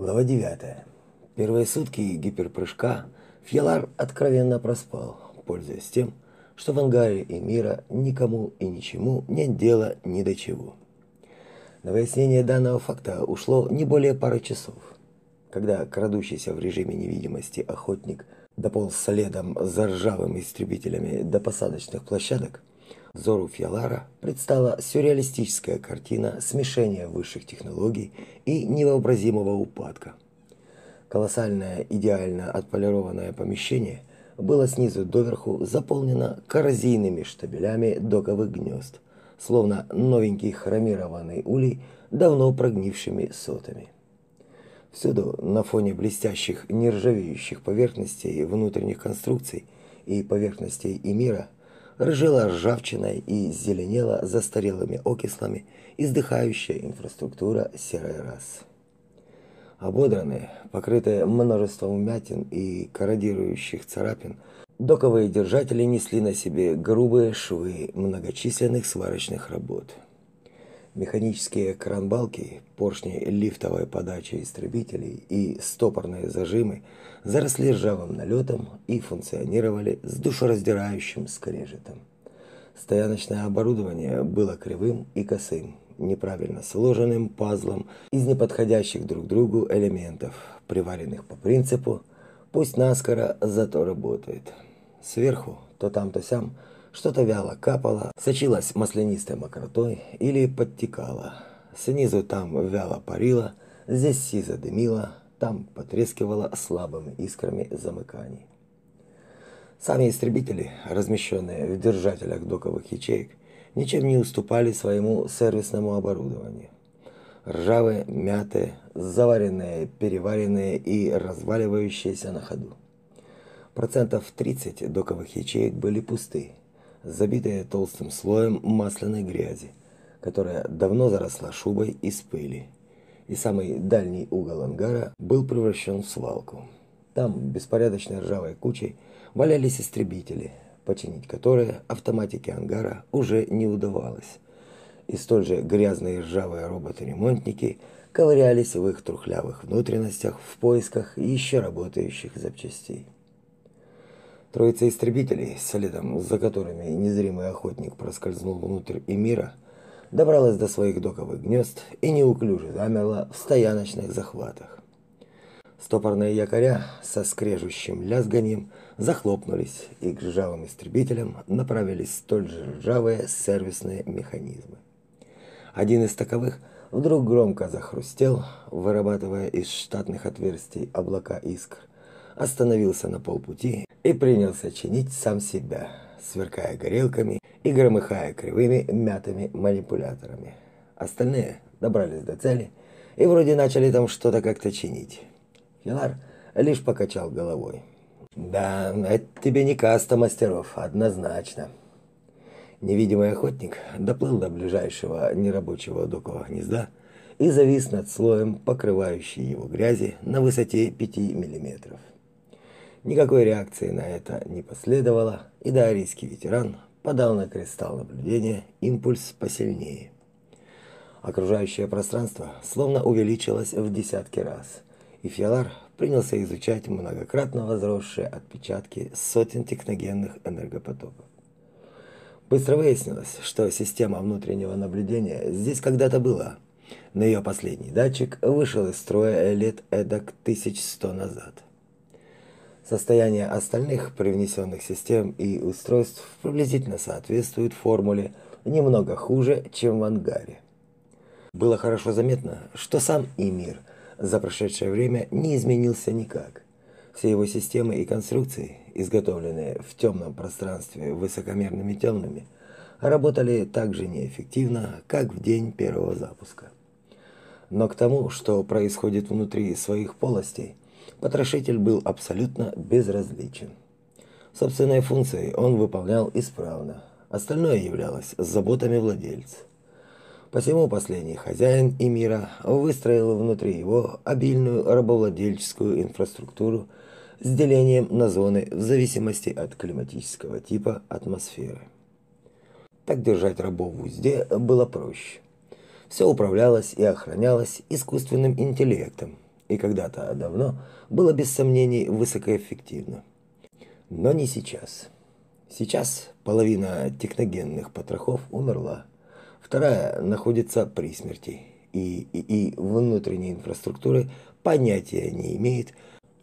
Глава 9. Первые сутки гиперпрыжка Фьялар откровенно проспал, пользуясь тем, что в ангаре и мира никому и ничему нет дела ни до чего. На выяснение данного факта ушло не более пары часов. Когда крадущийся в режиме невидимости охотник дополз следом за ржавыми истребителями до посадочных площадок, Взору Фьялара предстала сюрреалистическая картина смешения высших технологий и невообразимого упадка. Колоссальное идеально отполированное помещение было снизу доверху заполнено коррозийными штабелями доковых гнезд, словно новенький хромированный улей давно прогнившими сотами. Всюду на фоне блестящих нержавеющих поверхностей внутренних конструкций и поверхностей и мира рыжела ржавчиной и зеленела застарелыми окислами издыхающая инфраструктура серой расы. Ободранные, покрытые множеством вмятин и корродирующих царапин, доковые держатели несли на себе грубые швы многочисленных сварочных работ. Механические кранбалки, поршни лифтовой подачи истребителей и стопорные зажимы заросли ржавым налетом и функционировали с душераздирающим скрежетом. Стояночное оборудование было кривым и косым, неправильно сложенным пазлом из неподходящих друг другу элементов, приваренных по принципу «пусть наскоро, зато работает». Сверху, то там, то сям – что-то вяло капало, сочилось маслянистой мокротой или подтекало. Снизу там вяло парило, здесь сизо дымило, там потрескивало слабыми искрами замыканий. Сами истребители, размещенные в держателях доковых ячеек, ничем не уступали своему сервисному оборудованию. Ржавые, мятые, заваренные, переваренные и разваливающиеся на ходу. Процентов 30 доковых ячеек были пусты, забитая толстым слоем масляной грязи, которая давно заросла шубой из пыли. И самый дальний угол ангара был превращен в свалку. Там беспорядочной ржавой кучей валялись истребители, починить которые автоматике ангара уже не удавалось. И столь же грязные ржавые роботы-ремонтники ковырялись в их трухлявых внутренностях в поисках еще работающих запчастей. Троица истребителей, следом за которыми незримый охотник проскользнул внутрь Эмира, добралась до своих доковых гнезд и неуклюже замерла в стояночных захватах. Стопорные якоря со скрежущим лязганием захлопнулись, и к ржавым истребителям направились столь же ржавые сервисные механизмы. Один из таковых вдруг громко захрустел, вырабатывая из штатных отверстий облака искр, остановился на полпути и принялся чинить сам себя, сверкая горелками и громыхая кривыми мятыми манипуляторами. Остальные добрались до цели и вроде начали там что-то как-то чинить. Филар лишь покачал головой. Да, это тебе не каста мастеров, однозначно. Невидимый охотник доплыл до ближайшего нерабочего докового гнезда и завис над слоем, покрывающей его грязи на высоте 5 миллиметров. Никакой реакции на это не последовало, и дарийский ветеран подал на кристалл наблюдения импульс посильнее. Окружающее пространство словно увеличилось в десятки раз, и Фиалар принялся изучать многократно возросшие отпечатки сотен техногенных энергопотоков. Быстро выяснилось, что система внутреннего наблюдения здесь когда-то была, но ее последний датчик вышел из строя лет эдак 1100 назад. Состояние остальных привнесенных систем и устройств приблизительно соответствует формуле немного хуже, чем в ангаре. Было хорошо заметно, что сам Имир за прошедшее время не изменился никак. Все его системы и конструкции, изготовленные в темном пространстве высокомерными темными, работали так же неэффективно, как в день первого запуска. Но к тому, что происходит внутри своих полостей – потрошитель был абсолютно безразличен. Собственные функции он выполнял исправно, остальное являлось заботами владельца. Посему последний хозяин Эмира выстроил внутри его обильную рабовладельческую инфраструктуру с делением на зоны в зависимости от климатического типа атмосферы. Так держать рабов в узде было проще. Все управлялось и охранялось искусственным интеллектом, и когда-то давно было без сомнений высокоэффективно. Но не сейчас. Сейчас половина техногенных потрохов умерла, вторая находится при смерти, и, и, и внутренней инфраструктуры понятия не имеет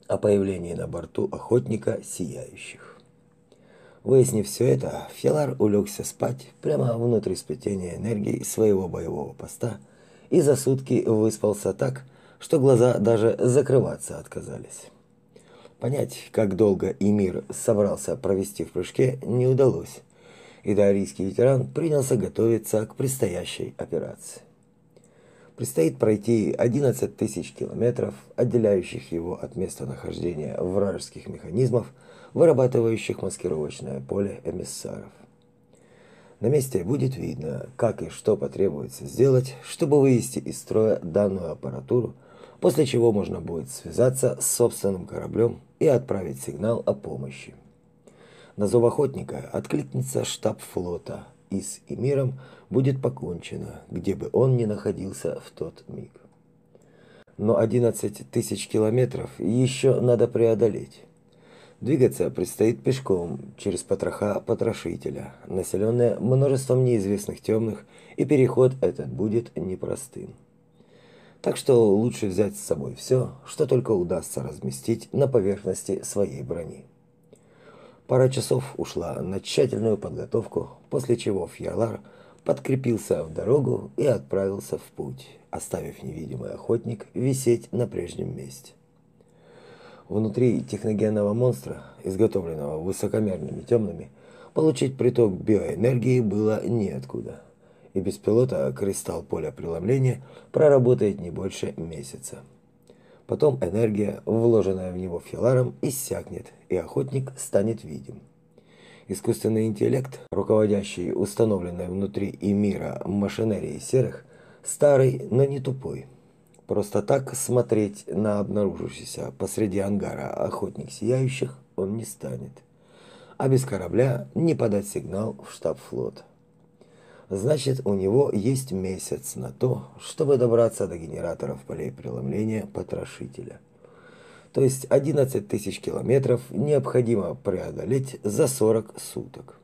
о появлении на борту охотника сияющих. Выяснив все это, Фелар улегся спать прямо внутри сплетения энергии своего боевого поста и за сутки выспался так, что глаза даже закрываться отказались. Понять, как долго Эмир собрался провести в прыжке, не удалось, и дарийский ветеран принялся готовиться к предстоящей операции. Предстоит пройти 11 тысяч километров, отделяющих его от места нахождения вражеских механизмов, вырабатывающих маскировочное поле эмиссаров. На месте будет видно, как и что потребуется сделать, чтобы вывести из строя данную аппаратуру, после чего можно будет связаться с собственным кораблем и отправить сигнал о помощи. На зов охотника откликнется штаб флота, и с Эмиром будет покончено, где бы он ни находился в тот миг. Но 11 тысяч километров еще надо преодолеть. Двигаться предстоит пешком через потроха потрошителя, населенные множеством неизвестных темных, и переход этот будет непростым. Так что лучше взять с собой все, что только удастся разместить на поверхности своей брони. Пара часов ушла на тщательную подготовку, после чего Фьялар подкрепился в дорогу и отправился в путь, оставив невидимый охотник висеть на прежнем месте. Внутри техногенного монстра, изготовленного высокомерными темными, получить приток биоэнергии было неоткуда и без пилота кристалл поля преломления проработает не больше месяца. Потом энергия, вложенная в него филаром, иссякнет, и охотник станет видим. Искусственный интеллект, руководящий установленной внутри и мира машинерией серых, старый, но не тупой. Просто так смотреть на обнаружившийся посреди ангара охотник сияющих он не станет. А без корабля не подать сигнал в штаб флота. Значит, у него есть месяц на то, чтобы добраться до генераторов полей преломления потрошителя. То есть 11 тысяч километров необходимо преодолеть за 40 суток.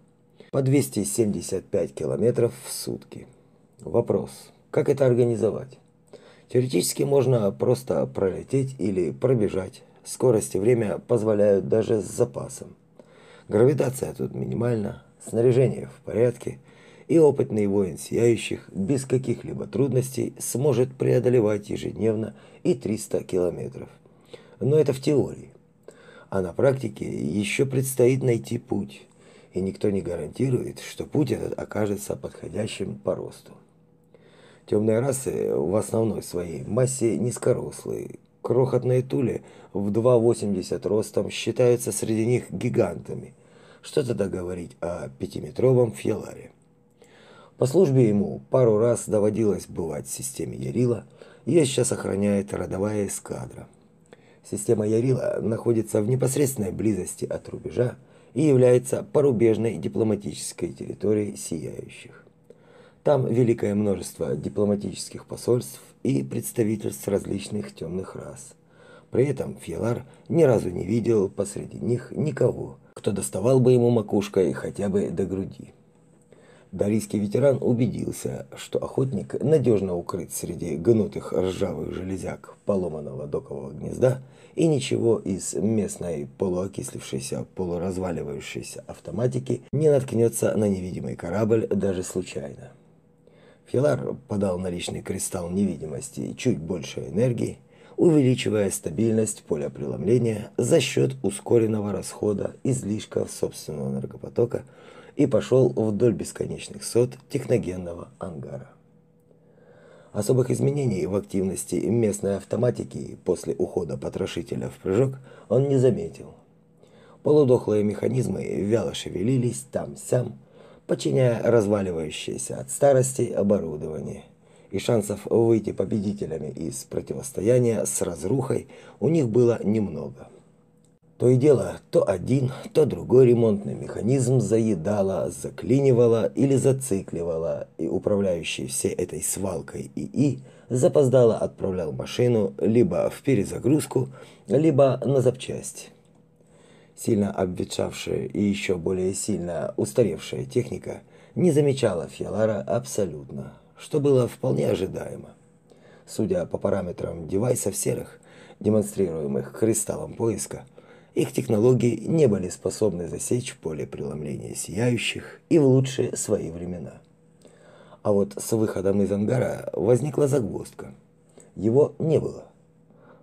По 275 километров в сутки. Вопрос, как это организовать? Теоретически можно просто пролететь или пробежать. Скорость и время позволяют даже с запасом. Гравитация тут минимальна, снаряжение в порядке – и опытный воин сияющих без каких-либо трудностей сможет преодолевать ежедневно и 300 километров. Но это в теории. А на практике еще предстоит найти путь, и никто не гарантирует, что путь этот окажется подходящим по росту. Темные расы в основной своей массе низкорослые. Крохотные тули в 2,80 ростом считаются среди них гигантами. Что тогда говорить о пятиметровом фьяларе? По службе ему пару раз доводилось бывать в системе Ярила, ее сейчас охраняет родовая эскадра. Система Ярила находится в непосредственной близости от рубежа и является порубежной дипломатической территорией сияющих. Там великое множество дипломатических посольств и представительств различных темных рас. При этом Фьелар ни разу не видел посреди них никого, кто доставал бы ему макушкой хотя бы до груди. Дарийский ветеран убедился, что охотник надежно укрыт среди гнутых ржавых железяк поломанного докового гнезда, и ничего из местной полуокислившейся, полуразваливающейся автоматики не наткнется на невидимый корабль даже случайно. Филар подал на личный кристалл невидимости чуть больше энергии, увеличивая стабильность поля преломления за счет ускоренного расхода излишков собственного энергопотока – и пошел вдоль бесконечных сот техногенного ангара. Особых изменений в активности местной автоматики после ухода потрошителя в прыжок он не заметил. Полудохлые механизмы вяло шевелились там-сям, подчиняя разваливающееся от старости оборудование, и шансов выйти победителями из противостояния с разрухой у них было немного. То и дело, то один, то другой ремонтный механизм заедало, заклинивало или зацикливало, и управляющий всей этой свалкой ИИ запоздало отправлял машину либо в перезагрузку, либо на запчасти. Сильно обветшавшая и еще более сильно устаревшая техника не замечала Фиалара абсолютно, что было вполне ожидаемо. Судя по параметрам девайсов серых, демонстрируемых кристаллом поиска, их технологии не были способны засечь поле преломления сияющих и в лучшие свои времена. А вот с выходом из ангара возникла загвоздка. Его не было.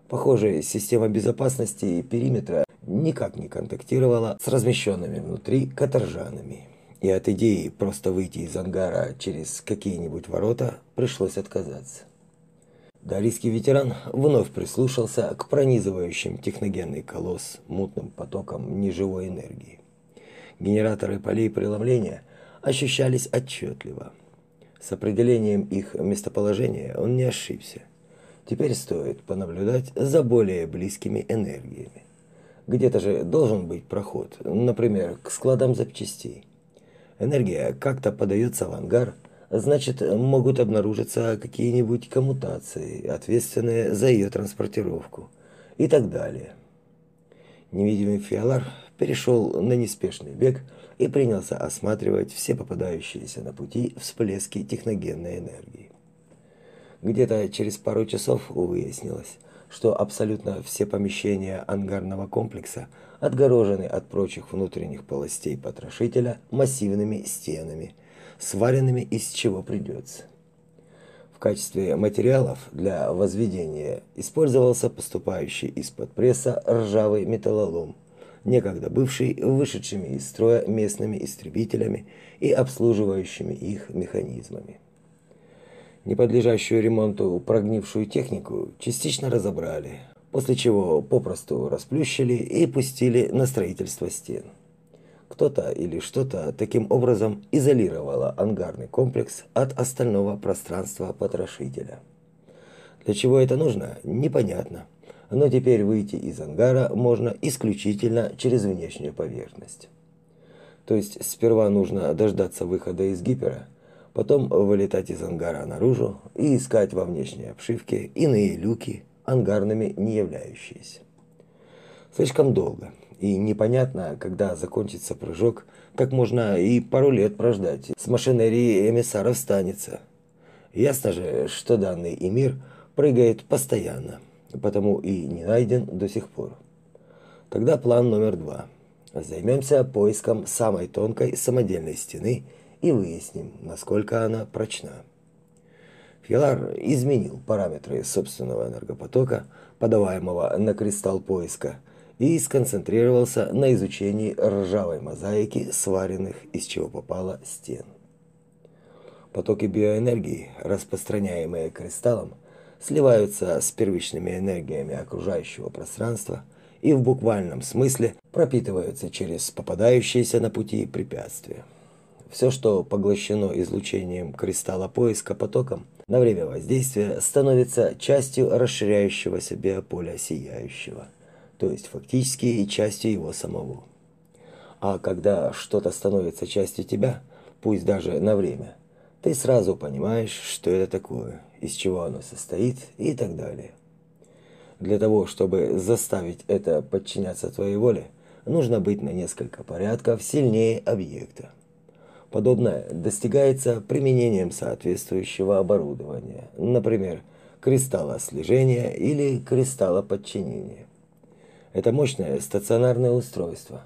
Похоже, система безопасности периметра никак не контактировала с размещенными внутри каторжанами. И от идеи просто выйти из ангара через какие-нибудь ворота пришлось отказаться. Дарийский ветеран вновь прислушался к пронизывающим техногенный колосс мутным потокам неживой энергии. Генераторы полей преломления ощущались отчетливо. С определением их местоположения он не ошибся. Теперь стоит понаблюдать за более близкими энергиями. Где-то же должен быть проход, например, к складам запчастей. Энергия как-то подается в ангар – значит, могут обнаружиться какие-нибудь коммутации, ответственные за ее транспортировку и так далее. Невидимый фиалар перешел на неспешный бег и принялся осматривать все попадающиеся на пути всплески техногенной энергии. Где-то через пару часов выяснилось, что абсолютно все помещения ангарного комплекса отгорожены от прочих внутренних полостей потрошителя массивными стенами – сваренными из чего придется. В качестве материалов для возведения использовался поступающий из-под пресса ржавый металлолом, некогда бывший вышедшими из строя местными истребителями и обслуживающими их механизмами. Неподлежащую ремонту прогнившую технику частично разобрали, после чего попросту расплющили и пустили на строительство стен. Кто-то или что-то таким образом изолировало ангарный комплекс от остального пространства потрошителя. Для чего это нужно, непонятно. Но теперь выйти из ангара можно исключительно через внешнюю поверхность. То есть сперва нужно дождаться выхода из гипера, потом вылетать из ангара наружу и искать во внешней обшивке иные люки, ангарными не являющиеся. Слишком долго и непонятно, когда закончится прыжок, как можно и пару лет прождать. С машинерией эмиссаров станется. Ясно же, что данный эмир прыгает постоянно, потому и не найден до сих пор. Тогда план номер два. Займемся поиском самой тонкой самодельной стены и выясним, насколько она прочна. Филар изменил параметры собственного энергопотока, подаваемого на кристалл поиска, и сконцентрировался на изучении ржавой мозаики, сваренных из чего попало стен. Потоки биоэнергии, распространяемые кристаллом, сливаются с первичными энергиями окружающего пространства и в буквальном смысле пропитываются через попадающиеся на пути препятствия. Все, что поглощено излучением кристалла поиска потоком, на время воздействия становится частью расширяющегося биополя сияющего – то есть фактически и частью его самого. А когда что-то становится частью тебя, пусть даже на время, ты сразу понимаешь, что это такое, из чего оно состоит и так далее. Для того, чтобы заставить это подчиняться твоей воле, нужно быть на несколько порядков сильнее объекта. Подобное достигается применением соответствующего оборудования, например, кристалла слежения или кристалла подчинения. Это мощное стационарное устройство.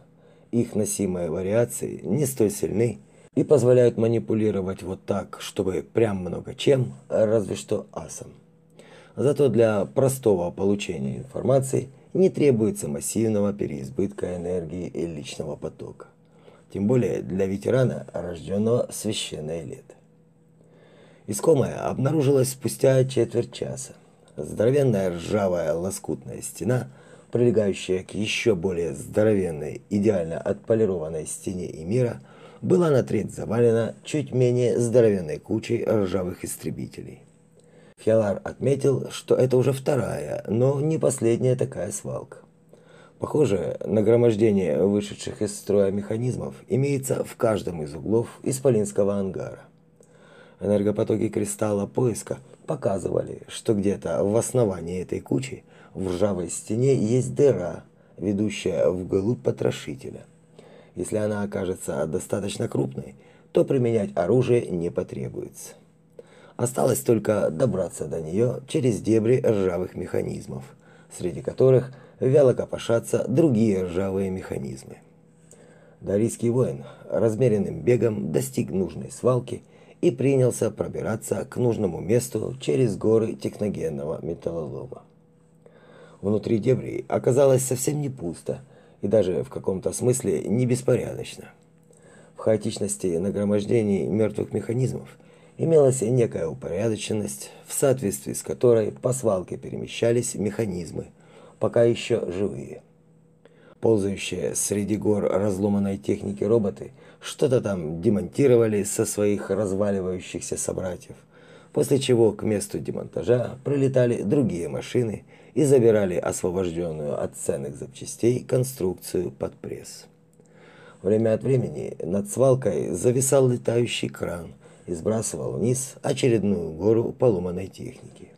Их носимые вариации не столь сильны и позволяют манипулировать вот так, чтобы прям много чем, разве что асом. Зато для простого получения информации не требуется массивного переизбытка энергии и личного потока. Тем более для ветерана, рожденного в священное лето. Искомая обнаружилась спустя четверть часа. Здоровенная ржавая лоскутная стена – прилегающая к еще более здоровенной, идеально отполированной стене и мира, была на треть завалена чуть менее здоровенной кучей ржавых истребителей. Фиалар отметил, что это уже вторая, но не последняя такая свалка. Похоже, нагромождение вышедших из строя механизмов имеется в каждом из углов исполинского ангара. Энергопотоки кристалла поиска показывали, что где-то в основании этой кучи в ржавой стене есть дыра, ведущая вглубь потрошителя. Если она окажется достаточно крупной, то применять оружие не потребуется. Осталось только добраться до нее через дебри ржавых механизмов, среди которых вяло копошатся другие ржавые механизмы. Дарийский воин размеренным бегом достиг нужной свалки и принялся пробираться к нужному месту через горы техногенного металлолома. Внутри дебри оказалось совсем не пусто и даже в каком-то смысле не беспорядочно. В хаотичности нагромождений мертвых механизмов имелась некая упорядоченность, в соответствии с которой по свалке перемещались механизмы, пока еще живые. Ползающие среди гор разломанной техники роботы что-то там демонтировали со своих разваливающихся собратьев, после чего к месту демонтажа прилетали другие машины и забирали освобожденную от ценных запчастей конструкцию под пресс. Время от времени над свалкой зависал летающий кран и сбрасывал вниз очередную гору поломанной техники.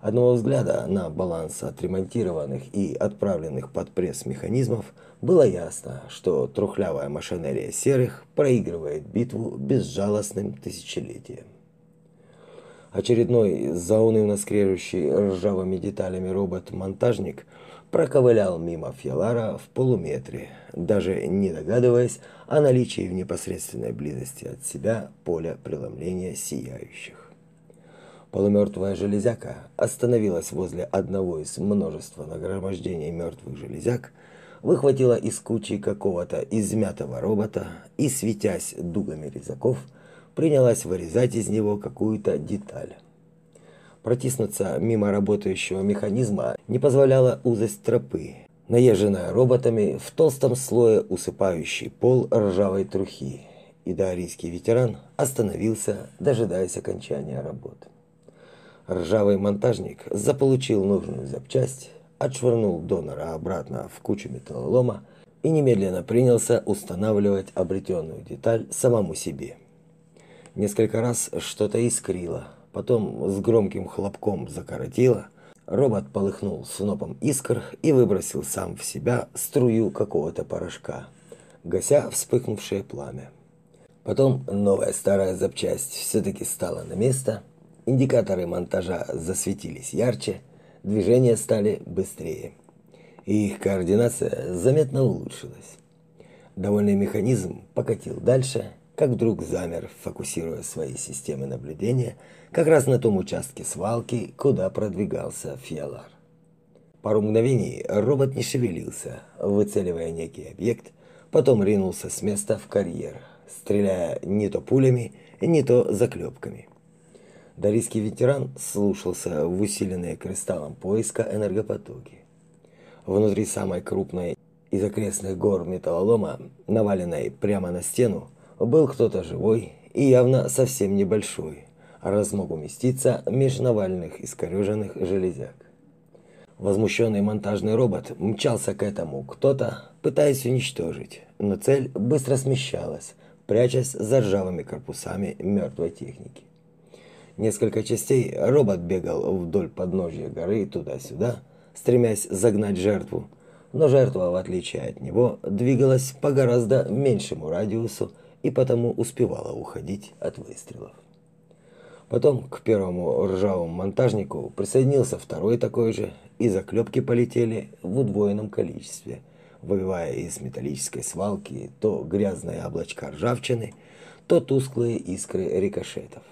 Одного взгляда на баланс отремонтированных и отправленных под пресс механизмов было ясно, что трухлявая машинерия серых проигрывает битву безжалостным тысячелетием. Очередной заунывно скрежущий ржавыми деталями робот-монтажник проковылял мимо Фьялара в полуметре, даже не догадываясь о наличии в непосредственной близости от себя поля преломления сияющих. Полумертвая железяка остановилась возле одного из множества нагромождений мертвых железяк, выхватила из кучи какого-то измятого робота и, светясь дугами резаков, принялась вырезать из него какую-то деталь. Протиснуться мимо работающего механизма не позволяла узость тропы, наезженная роботами в толстом слое усыпающий пол ржавой трухи, и даорийский ветеран остановился, дожидаясь окончания работ. Ржавый монтажник заполучил нужную запчасть, отшвырнул донора обратно в кучу металлолома и немедленно принялся устанавливать обретенную деталь самому себе. Несколько раз что-то искрило, потом с громким хлопком закоротило. Робот полыхнул снопом искр и выбросил сам в себя струю какого-то порошка, гася вспыхнувшее пламя. Потом новая старая запчасть все-таки стала на место, индикаторы монтажа засветились ярче, движения стали быстрее. И их координация заметно улучшилась. Довольный механизм покатил дальше, как вдруг замер, фокусируя свои системы наблюдения как раз на том участке свалки, куда продвигался Фиалар. Пару мгновений робот не шевелился, выцеливая некий объект, потом ринулся с места в карьер, стреляя не то пулями, не то заклепками. Дарийский ветеран слушался в усиленные кристаллом поиска энергопотоки. Внутри самой крупной из окрестных гор металлолома, наваленной прямо на стену, был кто-то живой и явно совсем небольшой, раз мог уместиться меж навальных искореженных железяк. Возмущенный монтажный робот мчался к этому кто-то, пытаясь уничтожить, но цель быстро смещалась, прячась за ржавыми корпусами мертвой техники. Несколько частей робот бегал вдоль подножья горы туда-сюда, стремясь загнать жертву, но жертва, в отличие от него, двигалась по гораздо меньшему радиусу и потому успевала уходить от выстрелов. Потом к первому ржавому монтажнику присоединился второй такой же, и заклепки полетели в удвоенном количестве, выбивая из металлической свалки то грязные облачка ржавчины, то тусклые искры рикошетов.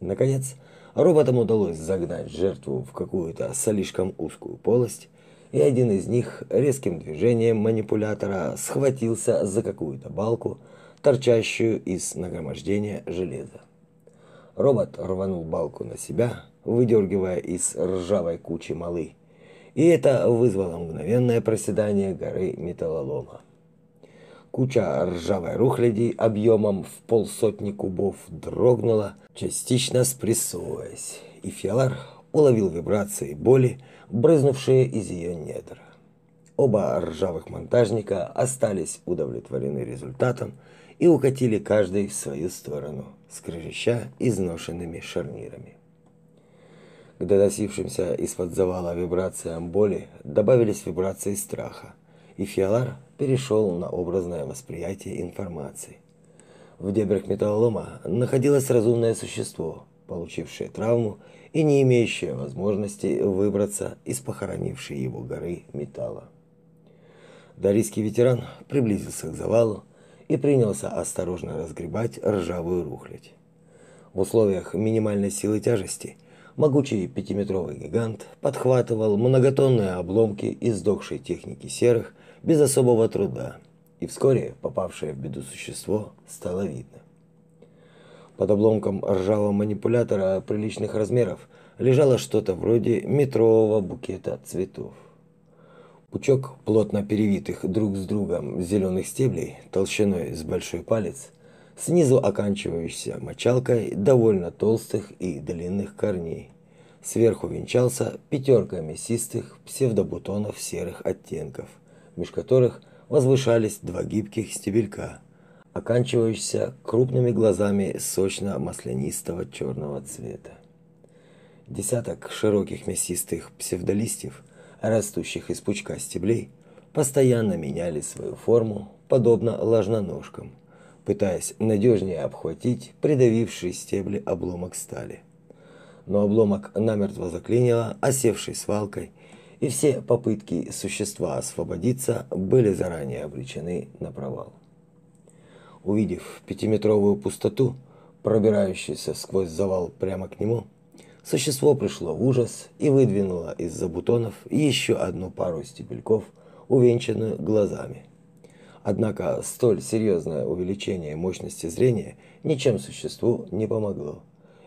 Наконец, роботам удалось загнать жертву в какую-то слишком узкую полость, и один из них резким движением манипулятора схватился за какую-то балку, торчащую из нагромождения железа. Робот рванул балку на себя, выдергивая из ржавой кучи малы, и это вызвало мгновенное проседание горы металлолома. Куча ржавой рухляди объемом в полсотни кубов дрогнула, частично спрессовываясь, и Фиалар уловил вибрации боли, брызнувшие из ее недр. Оба ржавых монтажника остались удовлетворены результатом и укатили каждый в свою сторону, скрежеща изношенными шарнирами. К доносившимся из-под завала вибрациям боли добавились вибрации страха, и Фиалар перешел на образное восприятие информации. В дебрях металлолома находилось разумное существо, получившее травму и не имеющее возможности выбраться из похоронившей его горы металла. Дарийский ветеран приблизился к завалу и принялся осторожно разгребать ржавую рухлядь. В условиях минимальной силы тяжести могучий пятиметровый гигант подхватывал многотонные обломки издохшей техники серых без особого труда, и вскоре попавшее в беду существо стало видно. Под обломком ржавого манипулятора приличных размеров лежало что-то вроде метрового букета цветов. Пучок плотно перевитых друг с другом зеленых стеблей толщиной с большой палец, снизу оканчивающийся мочалкой довольно толстых и длинных корней. Сверху венчался пятерка мясистых псевдобутонов серых оттенков, меж которых возвышались два гибких стебелька, оканчивающиеся крупными глазами сочно-маслянистого черного цвета. Десяток широких мясистых псевдолистьев – растущих из пучка стеблей, постоянно меняли свою форму, подобно ложноножкам, пытаясь надежнее обхватить придавивший стебли обломок стали. Но обломок намертво заклинило осевшей свалкой, и все попытки существа освободиться были заранее обречены на провал. Увидев пятиметровую пустоту, пробирающуюся сквозь завал прямо к нему, Существо пришло в ужас и выдвинуло из-за бутонов еще одну пару стебельков, увенчанную глазами. Однако столь серьезное увеличение мощности зрения ничем существу не помогло,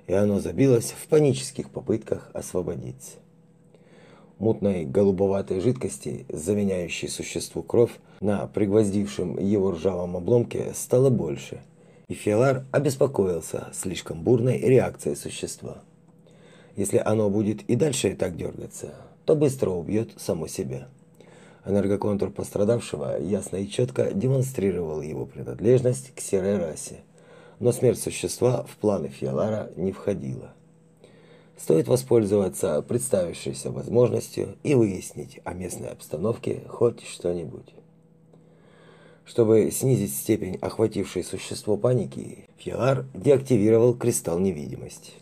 и оно забилось в панических попытках освободиться. Мутной голубоватой жидкости, заменяющей существу кровь, на пригвоздившем его ржавом обломке стало больше, и Фиалар обеспокоился слишком бурной реакцией существа. Если оно будет и дальше так дергаться, то быстро убьет само себя. Энергоконтур пострадавшего ясно и четко демонстрировал его принадлежность к серой расе, но смерть существа в планы Фиалара не входила. Стоит воспользоваться представившейся возможностью и выяснить о местной обстановке хоть что-нибудь. Чтобы снизить степень охватившей существо паники, Фиалар деактивировал кристалл невидимости.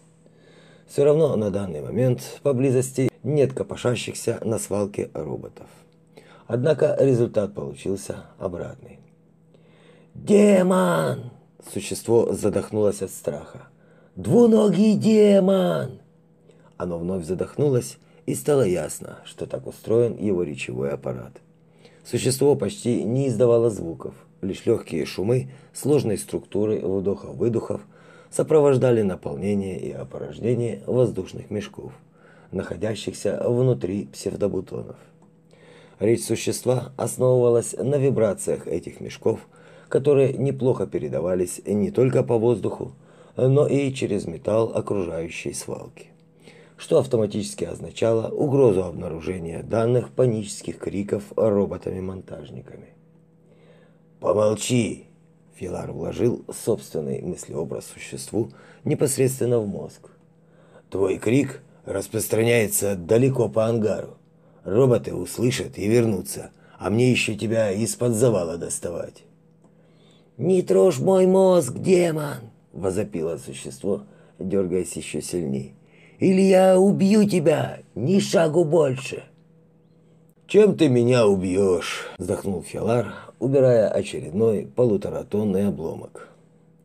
Все равно на данный момент поблизости нет копошащихся на свалке роботов. Однако результат получился обратный. «Демон!» Существо задохнулось от страха. «Двуногий демон!» Оно вновь задохнулось, и стало ясно, что так устроен его речевой аппарат. Существо почти не издавало звуков, лишь легкие шумы сложной структуры вдохов-выдохов сопровождали наполнение и опорожнение воздушных мешков, находящихся внутри псевдобутонов. Речь существа основывалась на вибрациях этих мешков, которые неплохо передавались не только по воздуху, но и через металл окружающей свалки, что автоматически означало угрозу обнаружения данных панических криков роботами-монтажниками. «Помолчи!» Филар вложил собственный мыслеобраз существу непосредственно в мозг. Твой крик распространяется далеко по ангару. Роботы услышат и вернутся, а мне еще тебя из-под завала доставать. «Не трожь мой мозг, демон!» – возопило существо, дергаясь еще сильнее. «Или я убью тебя, ни шагу больше!» «Чем ты меня убьешь?» – вздохнул Филар, убирая очередной полуторатонный обломок.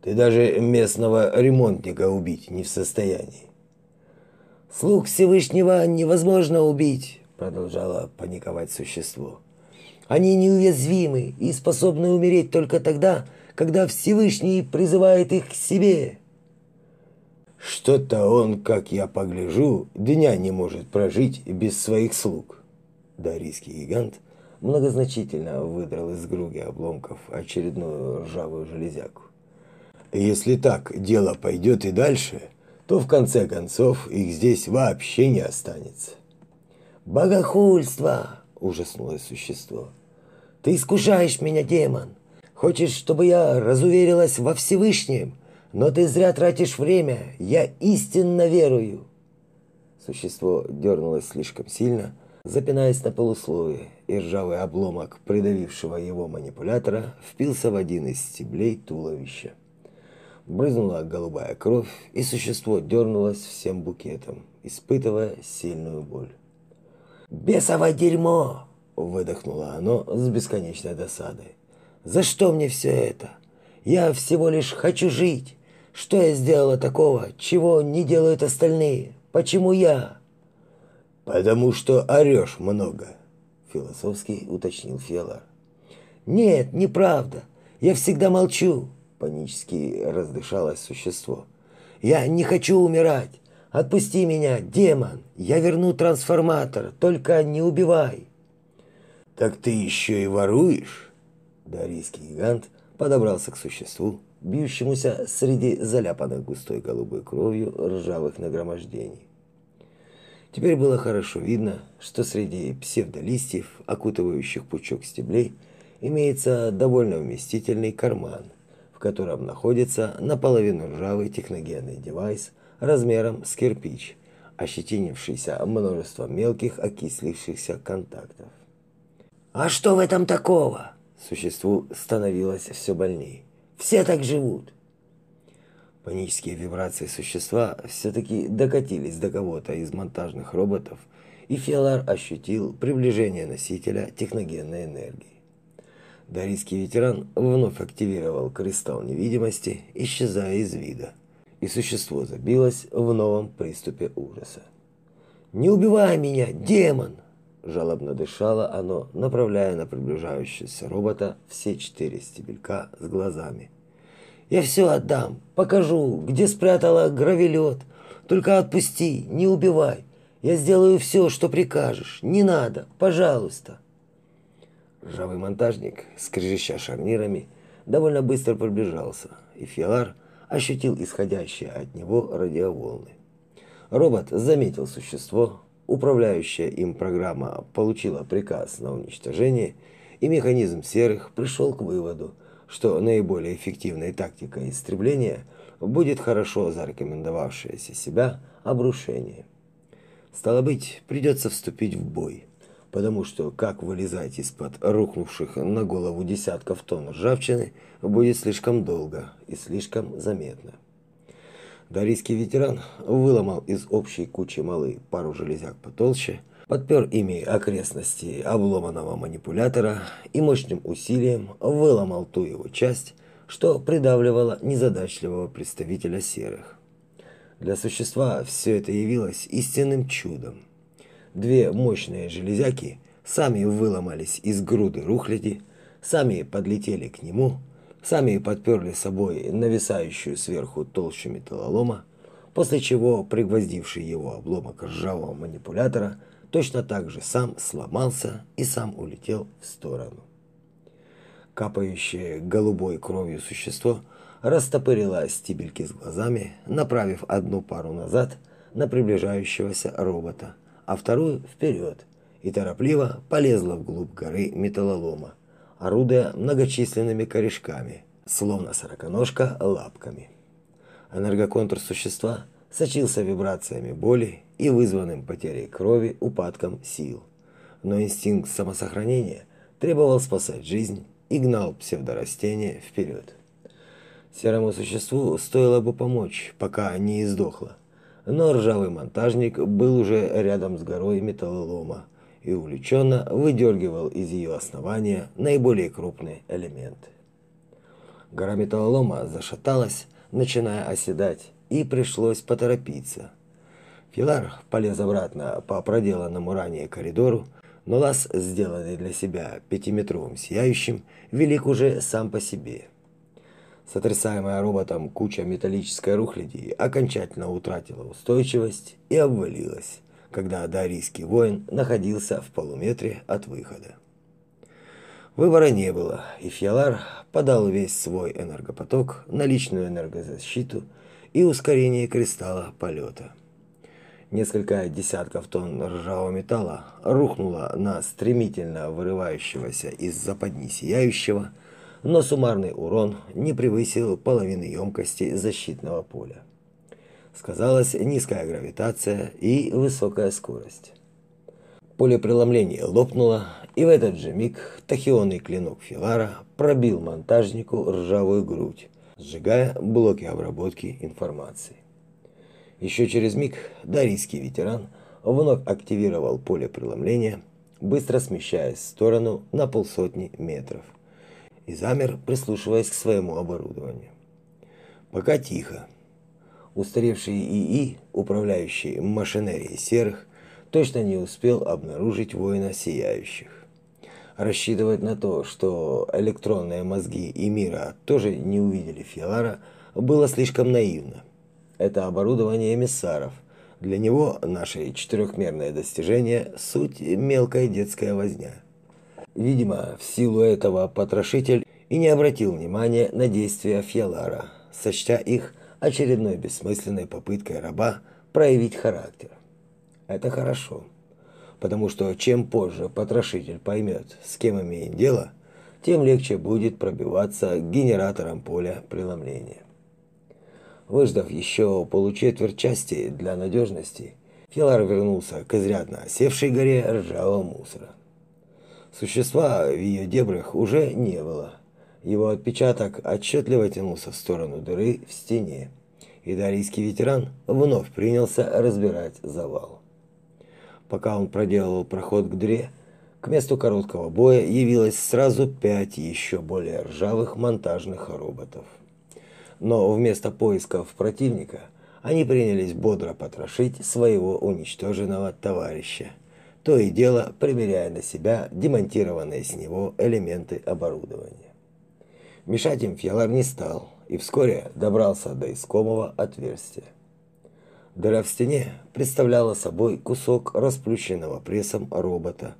Ты даже местного ремонтника убить не в состоянии. Слуг Всевышнего невозможно убить, продолжало паниковать существо. Они неуязвимы и способны умереть только тогда, когда Всевышний призывает их к себе. Что-то он, как я погляжу, дня не может прожить без своих слуг. Дарийский гигант многозначительно выдрал из груги обломков очередную ржавую железяку. Если так дело пойдет и дальше, то в конце концов их здесь вообще не останется. Богохульство, ужаснулось существо. «Ты искушаешь меня, демон! Хочешь, чтобы я разуверилась во Всевышнем? Но ты зря тратишь время, я истинно верую!» Существо дернулось слишком сильно, запинаясь на полусловие, и ржавый обломок придавившего его манипулятора впился в один из стеблей туловища. Брызнула голубая кровь, и существо дернулось всем букетом, испытывая сильную боль. «Бесово дерьмо!» – выдохнуло оно с бесконечной досадой. «За что мне все это? Я всего лишь хочу жить. Что я сделала такого, чего не делают остальные? Почему я?» «Потому что орешь много», – философски уточнил Фиалар. «Нет, неправда. Я всегда молчу», – панически раздышалось существо. «Я не хочу умирать. Отпусти меня, демон. Я верну трансформатор, только не убивай». «Так ты еще и воруешь?» Дарийский гигант подобрался к существу, бьющемуся среди заляпанных густой голубой кровью ржавых нагромождений. Теперь было хорошо видно, что среди псевдолистьев, окутывающих пучок стеблей, имеется довольно вместительный карман, в котором находится наполовину ржавый техногенный девайс размером с кирпич, ощетинившийся множеством мелких окислившихся контактов. «А что в этом такого?» Существу становилось все больней. «Все так живут. Панические вибрации существа все-таки докатились до кого-то из монтажных роботов, и Фиалар ощутил приближение носителя техногенной энергии. Дарийский ветеран вновь активировал кристалл невидимости, исчезая из вида, и существо забилось в новом приступе ужаса. «Не убивай меня, демон!» Жалобно дышало оно, направляя на приближающегося робота все четыре стебелька с глазами – я все отдам, покажу, где спрятала гравелет. Только отпусти, не убивай. Я сделаю все, что прикажешь. Не надо, пожалуйста. Ржавый монтажник, скрежеща шарнирами, довольно быстро приближался, и Фиалар ощутил исходящие от него радиоволны. Робот заметил существо, управляющая им программа получила приказ на уничтожение, и механизм серых пришел к выводу, что наиболее эффективной тактикой истребления будет хорошо зарекомендовавшееся себя обрушение. Стало быть, придется вступить в бой, потому что как вылезать из-под рухнувших на голову десятков тонн ржавчины будет слишком долго и слишком заметно. Дарийский ветеран выломал из общей кучи малы пару железяк потолще, подпер ими окрестности обломанного манипулятора и мощным усилием выломал ту его часть, что придавливала незадачливого представителя серых. Для существа все это явилось истинным чудом. Две мощные железяки сами выломались из груды рухляди, сами подлетели к нему, сами подперли собой нависающую сверху толщу металлолома, после чего пригвоздивший его обломок ржавого манипулятора – точно так же сам сломался и сам улетел в сторону. Капающее голубой кровью существо растопырило стебельки с глазами, направив одну пару назад на приближающегося робота, а вторую вперед, и торопливо полезла вглубь горы металлолома, орудуя многочисленными корешками, словно сороконожка лапками. Энергоконтур существа сочился вибрациями боли и вызванным потерей крови упадком сил. Но инстинкт самосохранения требовал спасать жизнь и гнал псевдорастение вперед. Серому существу стоило бы помочь, пока не издохло. Но ржавый монтажник был уже рядом с горой металлолома и увлеченно выдергивал из ее основания наиболее крупные элементы. Гора металлолома зашаталась, начиная оседать, и пришлось поторопиться – Филар полез обратно по проделанному ранее коридору, но лаз, сделанный для себя пятиметровым сияющим, велик уже сам по себе. Сотрясаемая роботом куча металлической рухляди окончательно утратила устойчивость и обвалилась, когда дарийский воин находился в полуметре от выхода. Выбора не было, и Фиалар подал весь свой энергопоток на личную энергозащиту и ускорение кристалла полета. Несколько десятков тонн ржавого металла рухнуло на стремительно вырывающегося из западни сияющего, но суммарный урон не превысил половины емкости защитного поля. Сказалась низкая гравитация и высокая скорость. Поле преломления лопнуло, и в этот же миг тахионный клинок Филара пробил монтажнику ржавую грудь, сжигая блоки обработки информации. Еще через миг дарийский ветеран вновь активировал поле преломления, быстро смещаясь в сторону на полсотни метров, и замер, прислушиваясь к своему оборудованию. Пока тихо. Устаревший ИИ, управляющий машинерией серых, точно не успел обнаружить воина сияющих. Рассчитывать на то, что электронные мозги и тоже не увидели Фиалара, было слишком наивно. Это оборудование эмиссаров. Для него наше четырехмерное достижение – суть мелкая детская возня. Видимо, в силу этого потрошитель и не обратил внимания на действия Фиалара, сочтя их очередной бессмысленной попыткой раба проявить характер. Это хорошо, потому что чем позже потрошитель поймет, с кем имеет дело, тем легче будет пробиваться к генераторам поля преломления. Выждав еще получетверть части для надежности, Филар вернулся к изрядно осевшей горе ржавого мусора. Существа в ее дебрях уже не было. Его отпечаток отчетливо тянулся в сторону дыры в стене, и дарийский ветеран вновь принялся разбирать завал. Пока он проделывал проход к дыре, к месту короткого боя явилось сразу пять еще более ржавых монтажных роботов. Но вместо поисков противника они принялись бодро потрошить своего уничтоженного товарища, то и дело примеряя на себя демонтированные с него элементы оборудования. Мешать им Фьялар не стал и вскоре добрался до искомого отверстия. Дыра в стене представляла собой кусок расплющенного прессом робота,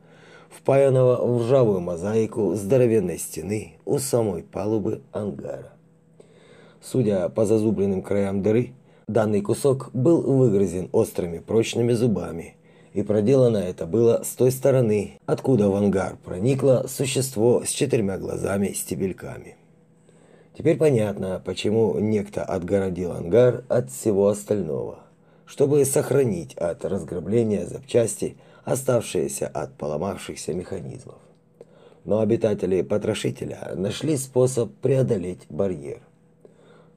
впаянного в ржавую мозаику здоровенной стены у самой палубы ангара. Судя по зазубренным краям дыры, данный кусок был выгрызен острыми прочными зубами, и проделано это было с той стороны, откуда в ангар проникло существо с четырьмя глазами-стебельками. Теперь понятно, почему некто отгородил ангар от всего остального – чтобы сохранить от разграбления запчасти, оставшиеся от поломавшихся механизмов. Но обитатели потрошителя нашли способ преодолеть барьер.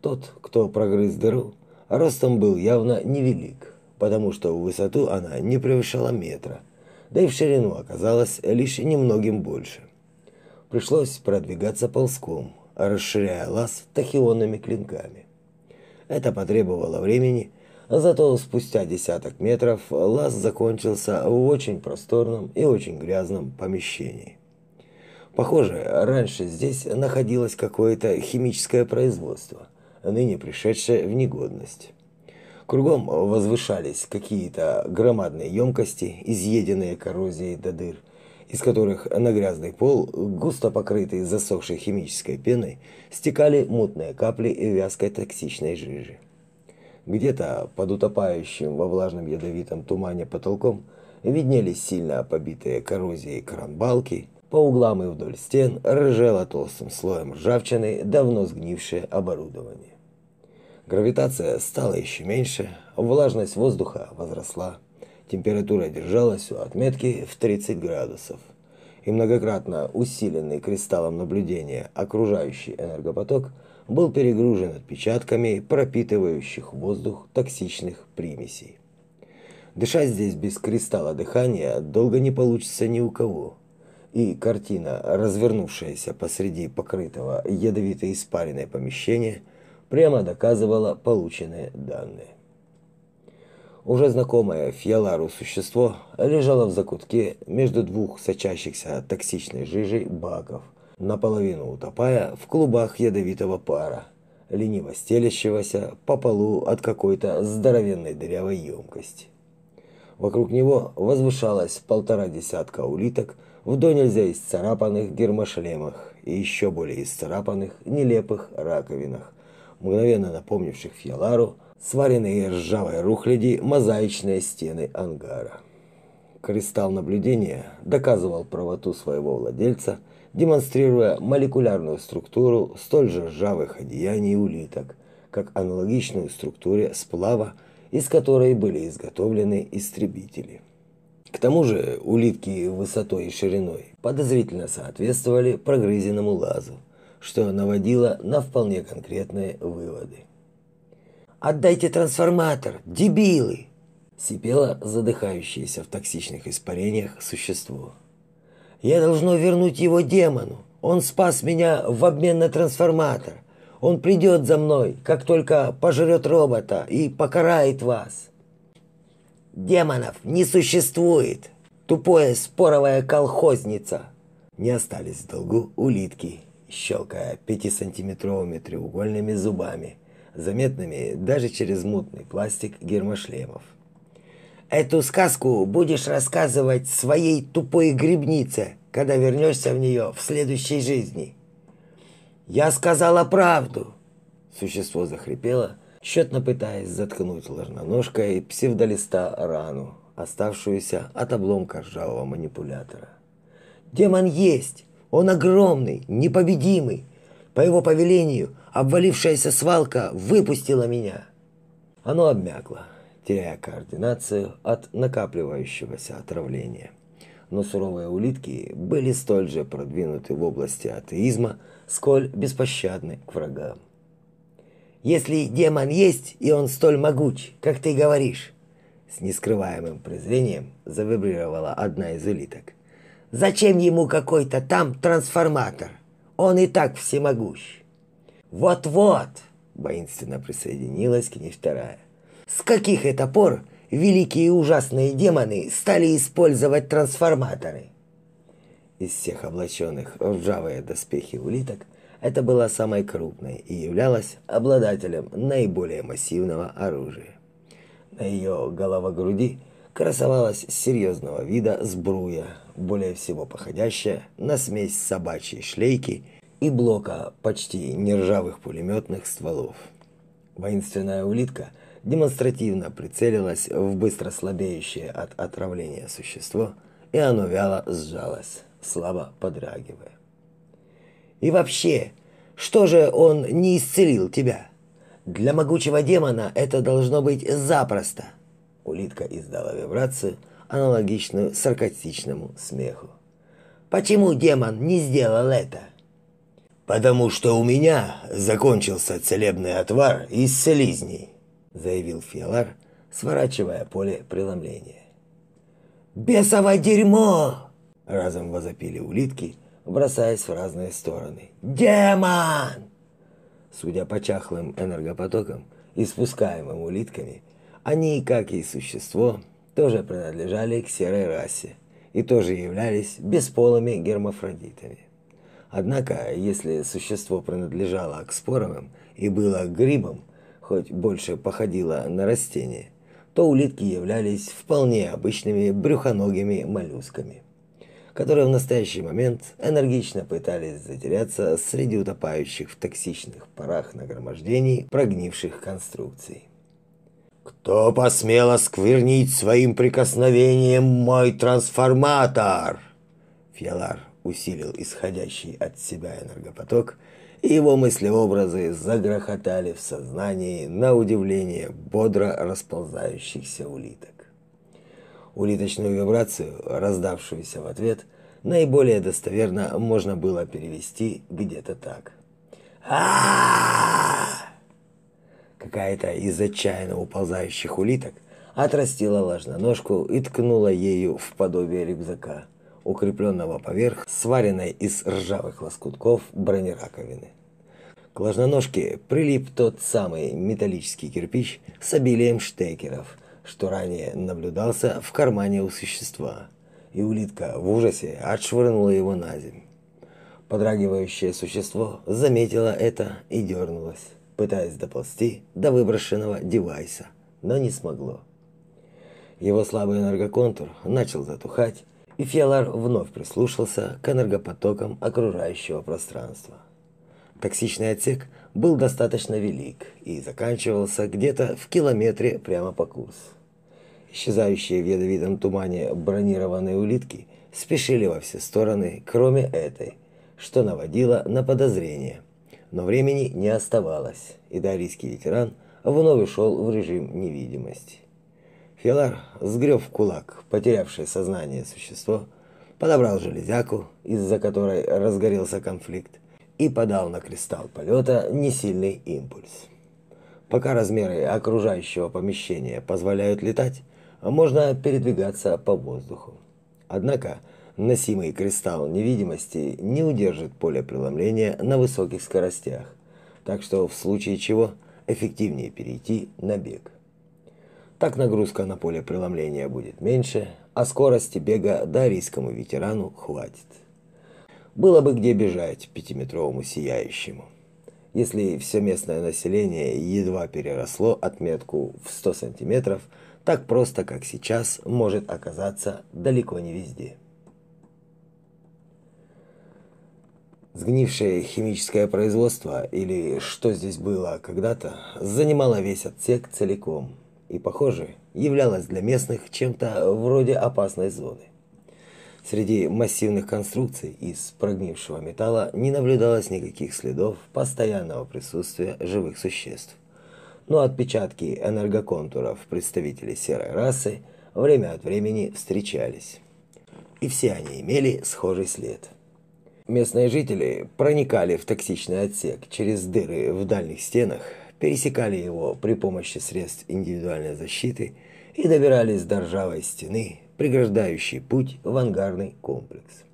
Тот, кто прогрыз дыру, ростом был явно невелик, потому что в высоту она не превышала метра, да и в ширину оказалась лишь немногим больше. Пришлось продвигаться ползком, расширяя лаз тахионными клинками. Это потребовало времени Зато спустя десяток метров лаз закончился в очень просторном и очень грязном помещении. Похоже, раньше здесь находилось какое-то химическое производство, ныне пришедшее в негодность. Кругом возвышались какие-то громадные емкости, изъеденные коррозией до дыр, из которых на грязный пол, густо покрытый засохшей химической пеной, стекали мутные капли вязкой токсичной жижи. Где-то под утопающим во влажном ядовитом тумане потолком виднелись сильно побитые коррозией кранбалки, по углам и вдоль стен рыжело толстым слоем ржавчины давно сгнившее оборудование. Гравитация стала еще меньше, влажность воздуха возросла, температура держалась у отметки в 30 градусов, и многократно усиленный кристаллом наблюдения окружающий энергопоток – был перегружен отпечатками пропитывающих воздух токсичных примесей. Дышать здесь без кристалла дыхания долго не получится ни у кого. И картина, развернувшаяся посреди покрытого ядовитой испариной помещения, прямо доказывала полученные данные. Уже знакомое Фьялару существо лежало в закутке между двух сочащихся токсичной жижей баков – наполовину утопая в клубах ядовитого пара, лениво стелящегося по полу от какой-то здоровенной дырявой емкости. Вокруг него возвышалось полтора десятка улиток в до нельзя исцарапанных гермошлемах и еще более исцарапанных нелепых раковинах, мгновенно напомнивших Фьялару сваренные из ржавой рухляди мозаичные стены ангара. Кристалл наблюдения доказывал правоту своего владельца, демонстрируя молекулярную структуру столь же ржавых одеяний улиток, как аналогичную структуре сплава, из которой были изготовлены истребители. К тому же улитки высотой и шириной подозрительно соответствовали прогрызенному лазу, что наводило на вполне конкретные выводы. «Отдайте трансформатор, дебилы!» сипело задыхающееся в токсичных испарениях существо. «Я должно вернуть его демону. Он спас меня в обмен на трансформатор. Он придет за мной, как только пожрет робота и покарает вас». «Демонов не существует! Тупое споровая колхозница!» Не остались в долгу улитки, щелкая пятисантиметровыми треугольными зубами, заметными даже через мутный пластик гермошлемов. Эту сказку будешь рассказывать своей тупой грибнице, когда вернешься в нее в следующей жизни. Я сказала правду. Существо захрипело, тщетно пытаясь заткнуть ложноножкой псевдолиста рану, оставшуюся от обломка ржавого манипулятора. Демон есть, он огромный, непобедимый. По его повелению обвалившаяся свалка выпустила меня. Оно обмякло, теряя координацию от накапливающегося отравления. Но суровые улитки были столь же продвинуты в области атеизма, сколь беспощадны к врагам. «Если демон есть, и он столь могуч, как ты говоришь», с нескрываемым презрением завибрировала одна из улиток. «Зачем ему какой-то там трансформатор? Он и так всемогущ». «Вот-вот!» – воинственно присоединилась к ней вторая. С каких это пор великие и ужасные демоны стали использовать трансформаторы? Из всех облаченных в ржавые доспехи улиток это была самой крупной и являлась обладателем наиболее массивного оружия. На ее головогруди красовалась серьезного вида сбруя, более всего походящая на смесь собачьей шлейки и блока почти нержавых пулеметных стволов. Воинственная улитка – демонстративно прицелилась в быстро слабеющее от отравления существо, и оно вяло сжалось, слабо подрагивая. «И вообще, что же он не исцелил тебя? Для могучего демона это должно быть запросто!» Улитка издала вибрацию, аналогичную саркастичному смеху. «Почему демон не сделал это?» «Потому что у меня закончился целебный отвар из слизней», заявил Фиалар, сворачивая поле преломления. «Бесово дерьмо!» – разом возопили улитки, бросаясь в разные стороны. «Демон!» Судя по чахлым энергопотокам, испускаемым улитками, они, как и существо, тоже принадлежали к серой расе и тоже являлись бесполыми гермафродитами. Однако, если существо принадлежало к споровым и было грибом, хоть больше походила на растение, то улитки являлись вполне обычными брюхоногими моллюсками, которые в настоящий момент энергично пытались затеряться среди утопающих в токсичных парах нагромождений прогнивших конструкций. «Кто посмел осквернить своим прикосновением мой трансформатор?» Фиалар усилил исходящий от себя энергопоток – и его мыслеобразы загрохотали в сознании на удивление бодро расползающихся улиток. Улиточную вибрацию, раздавшуюся в ответ, наиболее достоверно можно было перевести где-то так. а Какая-то из отчаянно уползающих улиток отрастила ложноножку и ткнула ею в подобие рюкзака – укрепленного поверх сваренной из ржавых лоскутков бронераковины. К ложноножке прилип тот самый металлический кирпич с обилием штекеров, что ранее наблюдался в кармане у существа, и улитка в ужасе отшвырнула его на землю. Подрагивающее существо заметило это и дернулось, пытаясь доползти до выброшенного девайса, но не смогло. Его слабый энергоконтур начал затухать, и Фиалар вновь прислушался к энергопотокам окружающего пространства. Токсичный отсек был достаточно велик и заканчивался где-то в километре прямо по курсу. Исчезающие в ядовитом тумане бронированные улитки спешили во все стороны, кроме этой, что наводило на подозрение. Но времени не оставалось, и дарийский ветеран вновь ушел в режим невидимости. Филар сгреб в кулак потерявшее сознание существо, подобрал железяку, из-за которой разгорелся конфликт, и подал на кристалл полета несильный импульс. Пока размеры окружающего помещения позволяют летать, можно передвигаться по воздуху. Однако носимый кристалл невидимости не удержит поле преломления на высоких скоростях, так что в случае чего эффективнее перейти на бег. Так нагрузка на поле преломления будет меньше, а скорости бега дарийскому ветерану хватит. Было бы где бежать пятиметровому сияющему. Если все местное население едва переросло отметку в 100 сантиметров, так просто, как сейчас, может оказаться далеко не везде. Сгнившее химическое производство, или что здесь было когда-то, занимало весь отсек целиком – и, похоже, являлась для местных чем-то вроде опасной зоны. Среди массивных конструкций из прогнившего металла не наблюдалось никаких следов постоянного присутствия живых существ. Но отпечатки энергоконтуров представителей серой расы время от времени встречались. И все они имели схожий след. Местные жители проникали в токсичный отсек через дыры в дальних стенах пересекали его при помощи средств индивидуальной защиты и добирались до ржавой стены, преграждающей путь в ангарный комплекс.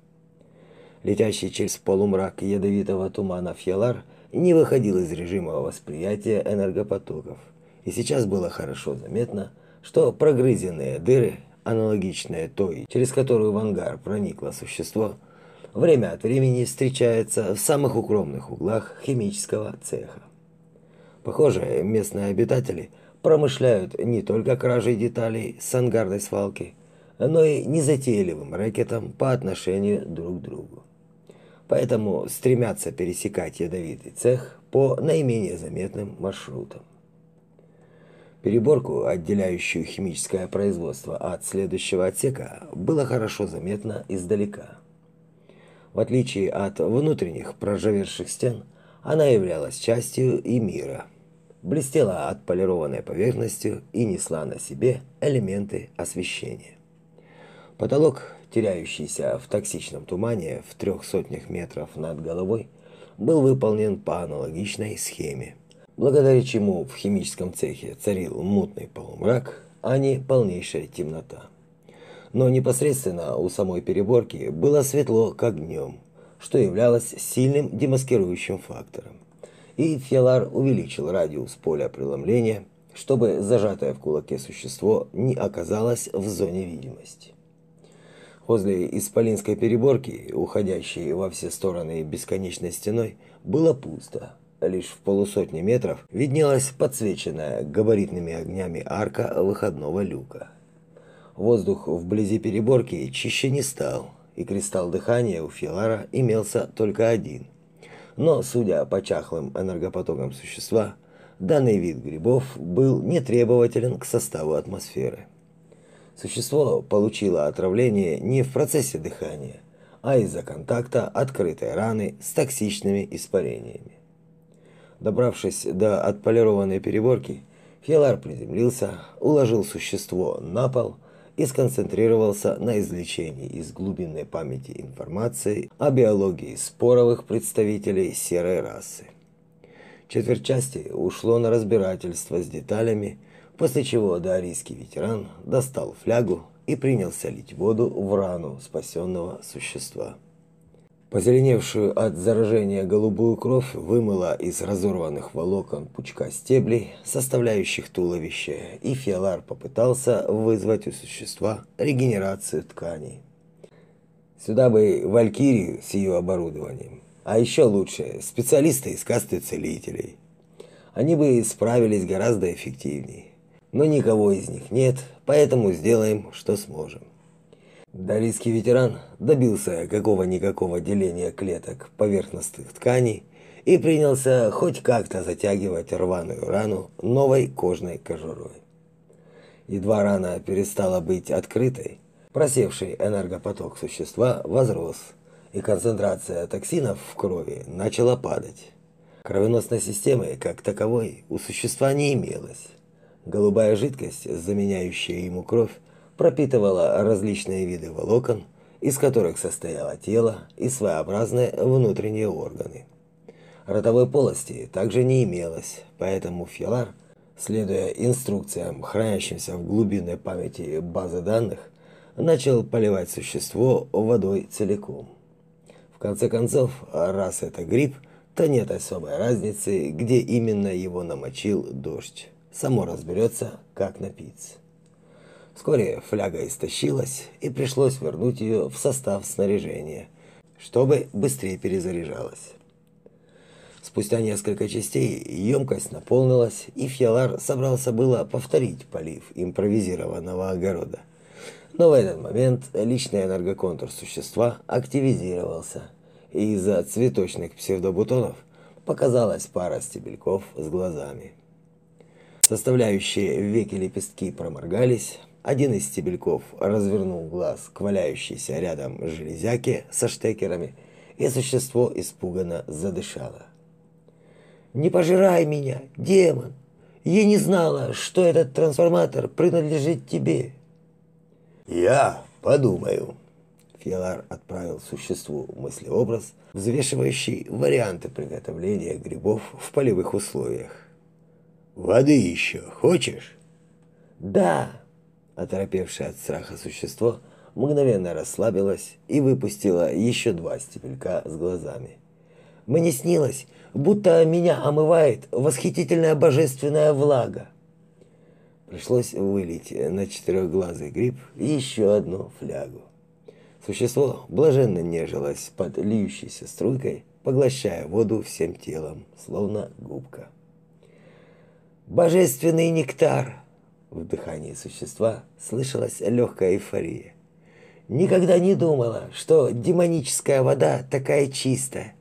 Летящий через полумрак ядовитого тумана Фьялар не выходил из режима восприятия энергопотоков, и сейчас было хорошо заметно, что прогрызенные дыры, аналогичные той, через которую в ангар проникло существо, время от времени встречаются в самых укромных углах химического цеха. Похоже, местные обитатели промышляют не только кражей деталей с ангарной свалки, но и незатейливым рэкетом по отношению друг к другу. Поэтому стремятся пересекать ядовитый цех по наименее заметным маршрутам. Переборку, отделяющую химическое производство от следующего отсека, было хорошо заметно издалека. В отличие от внутренних проржавевших стен, она являлась частью и мира – блестела отполированной поверхностью и несла на себе элементы освещения. Потолок, теряющийся в токсичном тумане в трех сотнях метров над головой, был выполнен по аналогичной схеме, благодаря чему в химическом цехе царил мутный полумрак, а не полнейшая темнота. Но непосредственно у самой переборки было светло, как днем, что являлось сильным демаскирующим фактором и Фьялар увеличил радиус поля преломления, чтобы зажатое в кулаке существо не оказалось в зоне видимости. Возле исполинской переборки, уходящей во все стороны бесконечной стеной, было пусто. Лишь в полусотни метров виднелась подсвеченная габаритными огнями арка выходного люка. Воздух вблизи переборки чище не стал, и кристалл дыхания у Филара имелся только один – но, судя по чахлым энергопотокам существа, данный вид грибов был нетребователен к составу атмосферы. Существо получило отравление не в процессе дыхания, а из-за контакта открытой раны с токсичными испарениями. Добравшись до отполированной переборки, Фелар приземлился, уложил существо на пол и сконцентрировался на извлечении из глубинной памяти информации о биологии споровых представителей серой расы. Четверть части ушло на разбирательство с деталями, после чего дарийский ветеран достал флягу и принялся лить воду в рану спасенного существа. Позеленевшую от заражения голубую кровь вымыла из разорванных волокон пучка стеблей, составляющих туловище, и Фиалар попытался вызвать у существа регенерацию тканей. Сюда бы Валькирию с ее оборудованием, а еще лучше специалисты из касты целителей. Они бы справились гораздо эффективнее. Но никого из них нет, поэтому сделаем, что сможем. Дарийский ветеран добился какого-никакого деления клеток поверхностных тканей и принялся хоть как-то затягивать рваную рану новой кожной кожурой. Едва рана перестала быть открытой, просевший энергопоток существа возрос, и концентрация токсинов в крови начала падать. Кровеносной системы, как таковой, у существа не имелось. Голубая жидкость, заменяющая ему кровь, пропитывала различные виды волокон, из которых состояло тело и своеобразные внутренние органы. Ротовой полости также не имелось, поэтому Фьялар, следуя инструкциям, хранящимся в глубинной памяти базы данных, начал поливать существо водой целиком. В конце концов, раз это гриб – то нет особой разницы, где именно его намочил дождь. Само разберется, как напиться. Вскоре фляга истощилась, и пришлось вернуть ее в состав снаряжения, чтобы быстрее перезаряжалась. Спустя несколько частей емкость наполнилась, и Фьялар собрался было повторить полив импровизированного огорода. Но в этот момент личный энергоконтур существа активизировался – и из-за цветочных псевдобутонов показалась пара стебельков с глазами. Составляющие веки лепестки проморгались, один из стебельков развернул глаз к валяющейся рядом железяке со штекерами, и существо испуганно задышало. «Не пожирай меня, демон! Я не знала, что этот трансформатор принадлежит тебе!» «Я подумаю», Фиалар отправил существу мыслеобраз, взвешивающий варианты приготовления грибов в полевых условиях. «Воды еще хочешь?» «Да!» Оторопевшее от страха существо мгновенно расслабилось и выпустило еще два стебелька с глазами. «Мне снилось, будто меня омывает восхитительная божественная влага!» Пришлось вылить на четырехглазый гриб еще одну флягу. Существо блаженно нежилось под льющейся струйкой, поглощая воду всем телом, словно губка. «Божественный нектар!» В дыхании существа слышалась легкая эйфория. «Никогда не думала, что демоническая вода такая чистая.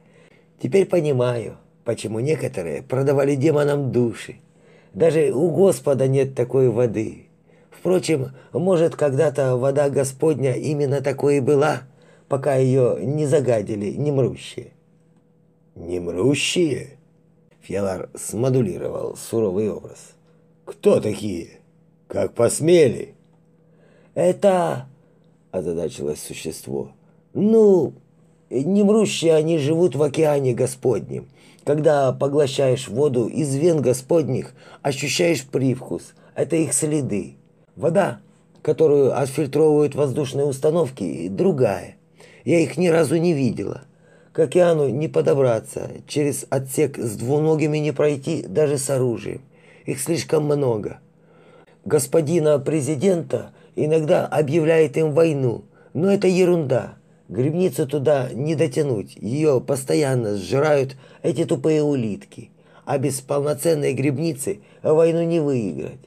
Теперь понимаю, почему некоторые продавали демонам души. Даже у Господа нет такой воды, Впрочем, может, когда-то вода Господня именно такой и была, пока ее не загадили немрущие. Немрущие? Фьялар смодулировал суровый образ. Кто такие? Как посмели? Это озадачилось существо. Ну, немрущие они живут в океане Господнем. Когда поглощаешь воду из вен Господних, ощущаешь привкус. Это их следы. Вода, которую отфильтровывают воздушные установки, другая. Я их ни разу не видела. К океану не подобраться, через отсек с двуногими не пройти даже с оружием. Их слишком много. Господина президента иногда объявляет им войну, но это ерунда. Грибницу туда не дотянуть, ее постоянно сжирают эти тупые улитки. А без полноценной грибницы войну не выиграть.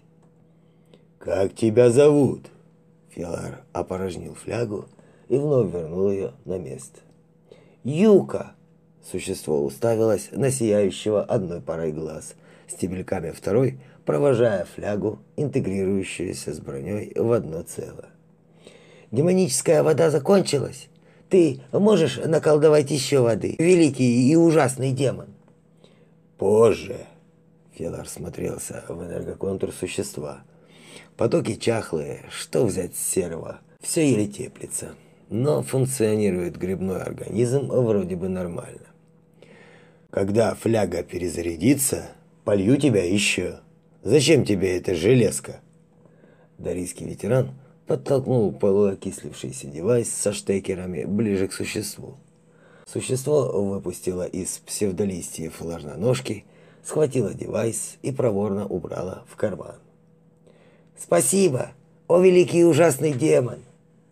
«Как тебя зовут?» Фиалар опорожнил флягу и вновь вернул ее на место. «Юка!» Существо уставилось на сияющего одной парой глаз, стебельками второй, провожая флягу, интегрирующуюся с броней в одно целое. «Демоническая вода закончилась? Ты можешь наколдовать еще воды, великий и ужасный демон?» «Позже!» Фелар смотрелся в энергоконтур существа – Потоки чахлые, что взять с серого? Все еле теплится. Но функционирует грибной организм вроде бы нормально. Когда фляга перезарядится, полью тебя еще. Зачем тебе эта железка? Дарийский ветеран подтолкнул полуокислившийся девайс со штекерами ближе к существу. Существо выпустило из псевдолистьев ложноножки, схватило девайс и проворно убрало в карман. «Спасибо, о великий ужасный демон!»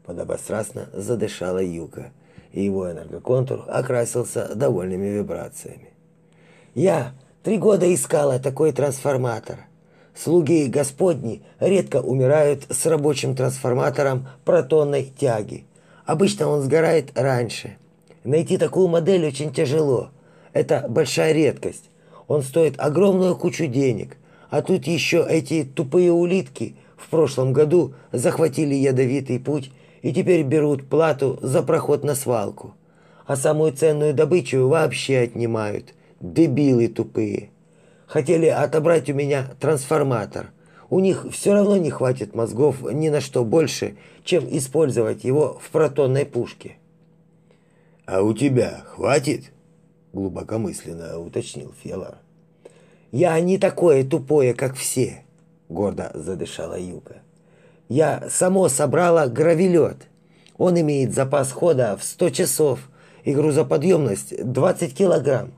Подобострастно задышала Юка, и его энергоконтур окрасился довольными вибрациями. «Я три года искала такой трансформатор. Слуги Господни редко умирают с рабочим трансформатором протонной тяги. Обычно он сгорает раньше. Найти такую модель очень тяжело. Это большая редкость. Он стоит огромную кучу денег. А тут еще эти тупые улитки в прошлом году захватили ядовитый путь и теперь берут плату за проход на свалку. А самую ценную добычу вообще отнимают. Дебилы тупые. Хотели отобрать у меня трансформатор. У них все равно не хватит мозгов ни на что больше, чем использовать его в протонной пушке. А у тебя хватит? глубокомысленно уточнил Фелар. Я не такое тупое, как все, гордо задышала Юка. Я само собрала гравелет. Он имеет запас хода в 100 часов и грузоподъемность 20 килограмм.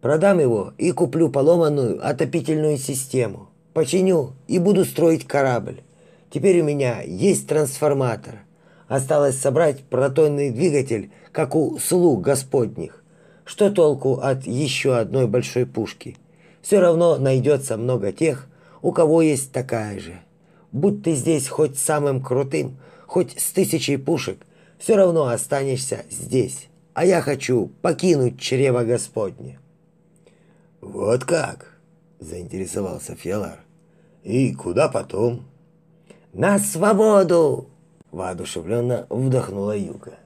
Продам его и куплю поломанную отопительную систему. Починю и буду строить корабль. Теперь у меня есть трансформатор. Осталось собрать протонный двигатель, как у слуг господних. Что толку от еще одной большой пушки? Все равно найдется много тех, у кого есть такая же. Будь ты здесь хоть самым крутым, хоть с тысячей пушек, все равно останешься здесь. А я хочу покинуть чрево Господне. Вот как? заинтересовался Фиалар. И куда потом? На свободу, воодушевленно вдохнула Юка.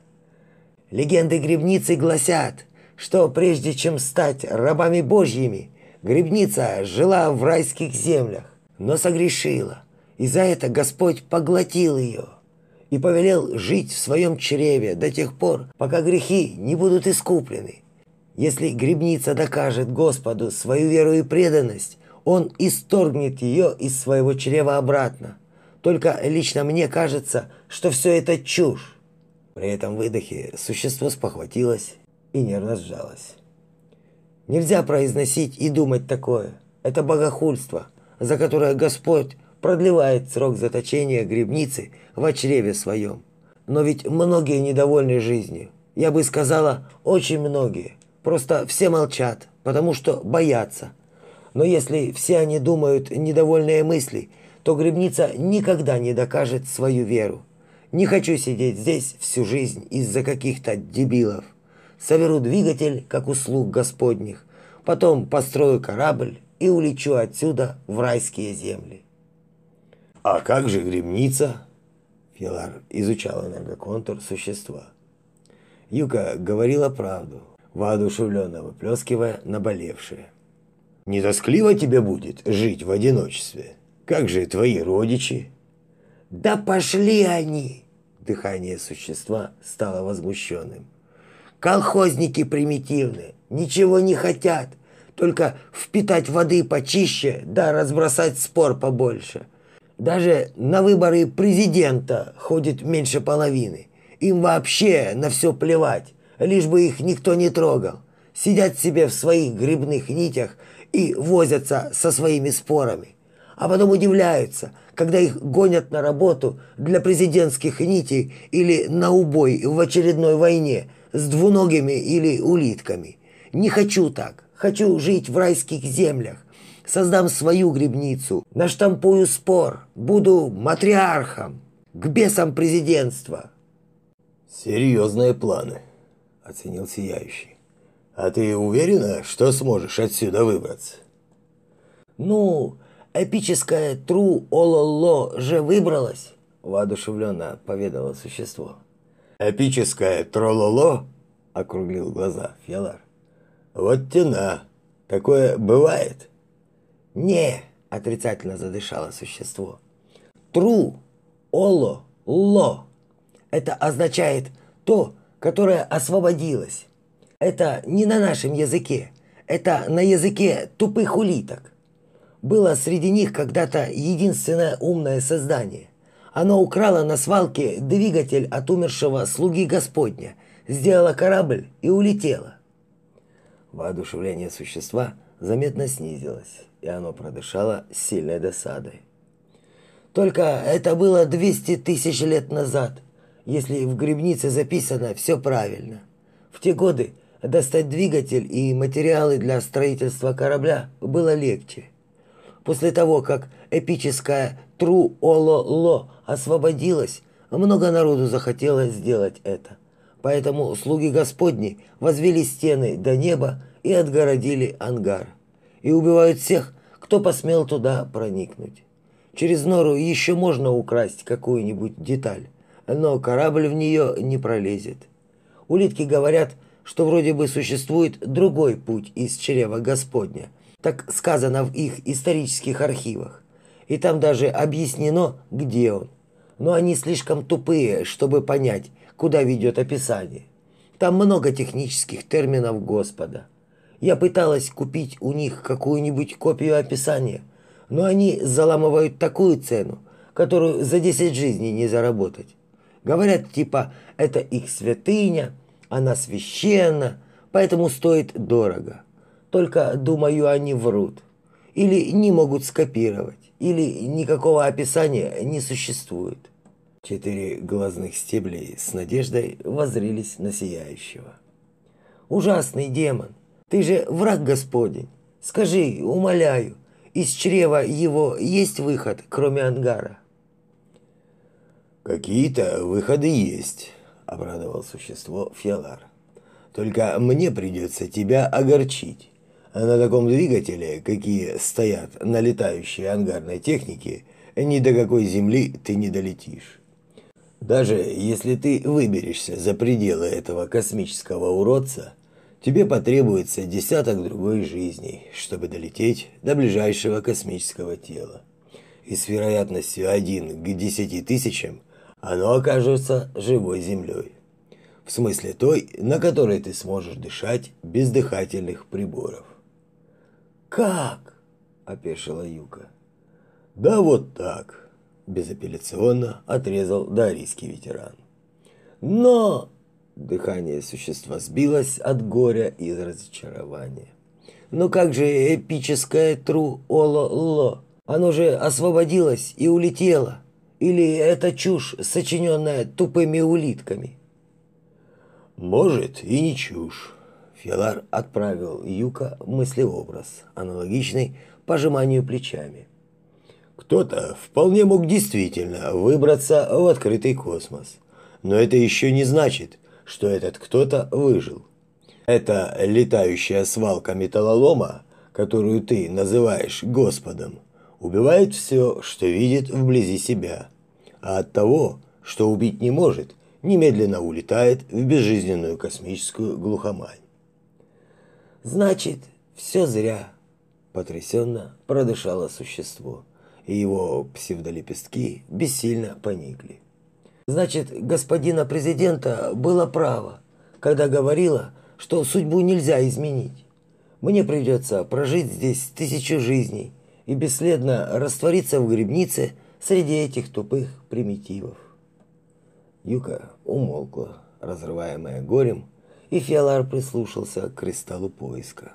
Легенды грибницы гласят, что прежде чем стать рабами божьими, грибница жила в райских землях, но согрешила, и за это Господь поглотил ее и повелел жить в своем чреве до тех пор, пока грехи не будут искуплены. Если грибница докажет Господу свою веру и преданность, он исторгнет ее из своего чрева обратно. Только лично мне кажется, что все это чушь. При этом выдохе существо спохватилось и нервно сжалось. Нельзя произносить и думать такое. Это богохульство, за которое Господь продлевает срок заточения грибницы в чреве своем. Но ведь многие недовольны жизнью. Я бы сказала, очень многие. Просто все молчат, потому что боятся. Но если все они думают недовольные мысли, то грибница никогда не докажет свою веру. Не хочу сидеть здесь всю жизнь из-за каких-то дебилов. Соберу двигатель, как услуг Господних, потом построю корабль и улечу отсюда в райские земли. А как же грибница? Филар изучал энергоконтур существа. Юка говорила правду воодушевленно выплескивая наболевшее. «Не тоскливо тебе будет жить в одиночестве? Как же твои родичи?» «Да пошли они!» Дыхание существа стало возмущенным. «Колхозники примитивные, ничего не хотят, только впитать воды почище, да разбросать спор побольше. Даже на выборы президента ходит меньше половины. Им вообще на все плевать лишь бы их никто не трогал. Сидят себе в своих грибных нитях и возятся со своими спорами. А потом удивляются, когда их гонят на работу для президентских нитей или на убой в очередной войне с двуногими или улитками. Не хочу так. Хочу жить в райских землях. Создам свою грибницу, наштампую спор, буду матриархом, к бесам президентства. Серьезные планы оценил сияющий. А ты уверена, что сможешь отсюда выбраться? Ну, эпическая Тру Ололо же выбралась, воодушевленно поведало существо. Эпическая Трололо? округлил глаза Фелар. Вот тена. Такое бывает? Не, отрицательно задышало существо. Тру, оло, ло. Это означает то, которая освободилась. Это не на нашем языке, это на языке тупых улиток. Было среди них когда-то единственное умное создание. Оно украло на свалке двигатель от умершего слуги Господня, сделало корабль и улетело. Воодушевление существа заметно снизилось, и оно продышало сильной досадой. Только это было 200 тысяч лет назад – если в грибнице записано все правильно. В те годы достать двигатель и материалы для строительства корабля было легче. После того, как эпическая Тру-Оло-Ло освободилась, много народу захотелось сделать это. Поэтому слуги Господни возвели стены до неба и отгородили ангар. И убивают всех, кто посмел туда проникнуть. Через нору еще можно украсть какую-нибудь деталь, но корабль в нее не пролезет. Улитки говорят, что вроде бы существует другой путь из чрева Господня, так сказано в их исторических архивах. И там даже объяснено, где он. Но они слишком тупые, чтобы понять, куда ведет описание. Там много технических терминов Господа. Я пыталась купить у них какую-нибудь копию описания, но они заламывают такую цену, которую за 10 жизней не заработать. Говорят, типа, это их святыня, она священна, поэтому стоит дорого. Только, думаю, они врут. Или не могут скопировать, или никакого описания не существует. Четыре глазных стеблей с надеждой возрились на сияющего. «Ужасный демон! Ты же враг Господень! Скажи, умоляю, из чрева его есть выход, кроме ангара?» «Какие-то выходы есть», – обрадовал существо Фиалар. «Только мне придется тебя огорчить. На таком двигателе, какие стоят на летающей ангарной технике, ни до какой земли ты не долетишь. Даже если ты выберешься за пределы этого космического уродца, тебе потребуется десяток другой жизней, чтобы долететь до ближайшего космического тела. И с вероятностью один к десяти тысячам оно окажется живой землей. В смысле той, на которой ты сможешь дышать без дыхательных приборов. «Как?» – опешила Юка. «Да вот так», – безапелляционно отрезал дарийский ветеран. «Но...» – дыхание существа сбилось от горя и разочарования. «Но как же эпическое тру-оло-ло? Оно же освободилось и улетело!» Или это чушь, сочиненная тупыми улитками? Может, и не чушь. Филар отправил Юка мыслеобраз, аналогичный пожиманию плечами. Кто-то вполне мог действительно выбраться в открытый космос. Но это еще не значит, что этот кто-то выжил. Это летающая свалка металлолома, которую ты называешь Господом, убивает все, что видит вблизи себя а от того, что убить не может, немедленно улетает в безжизненную космическую глухомань. Значит, все зря, потрясенно продышало существо, и его псевдолепестки бессильно поникли. Значит, господина президента было право, когда говорила, что судьбу нельзя изменить. Мне придется прожить здесь тысячу жизней и бесследно раствориться в грибнице среди этих тупых примитивов. Юка умолкла, разрываемая горем, и Фиалар прислушался к кристаллу поиска.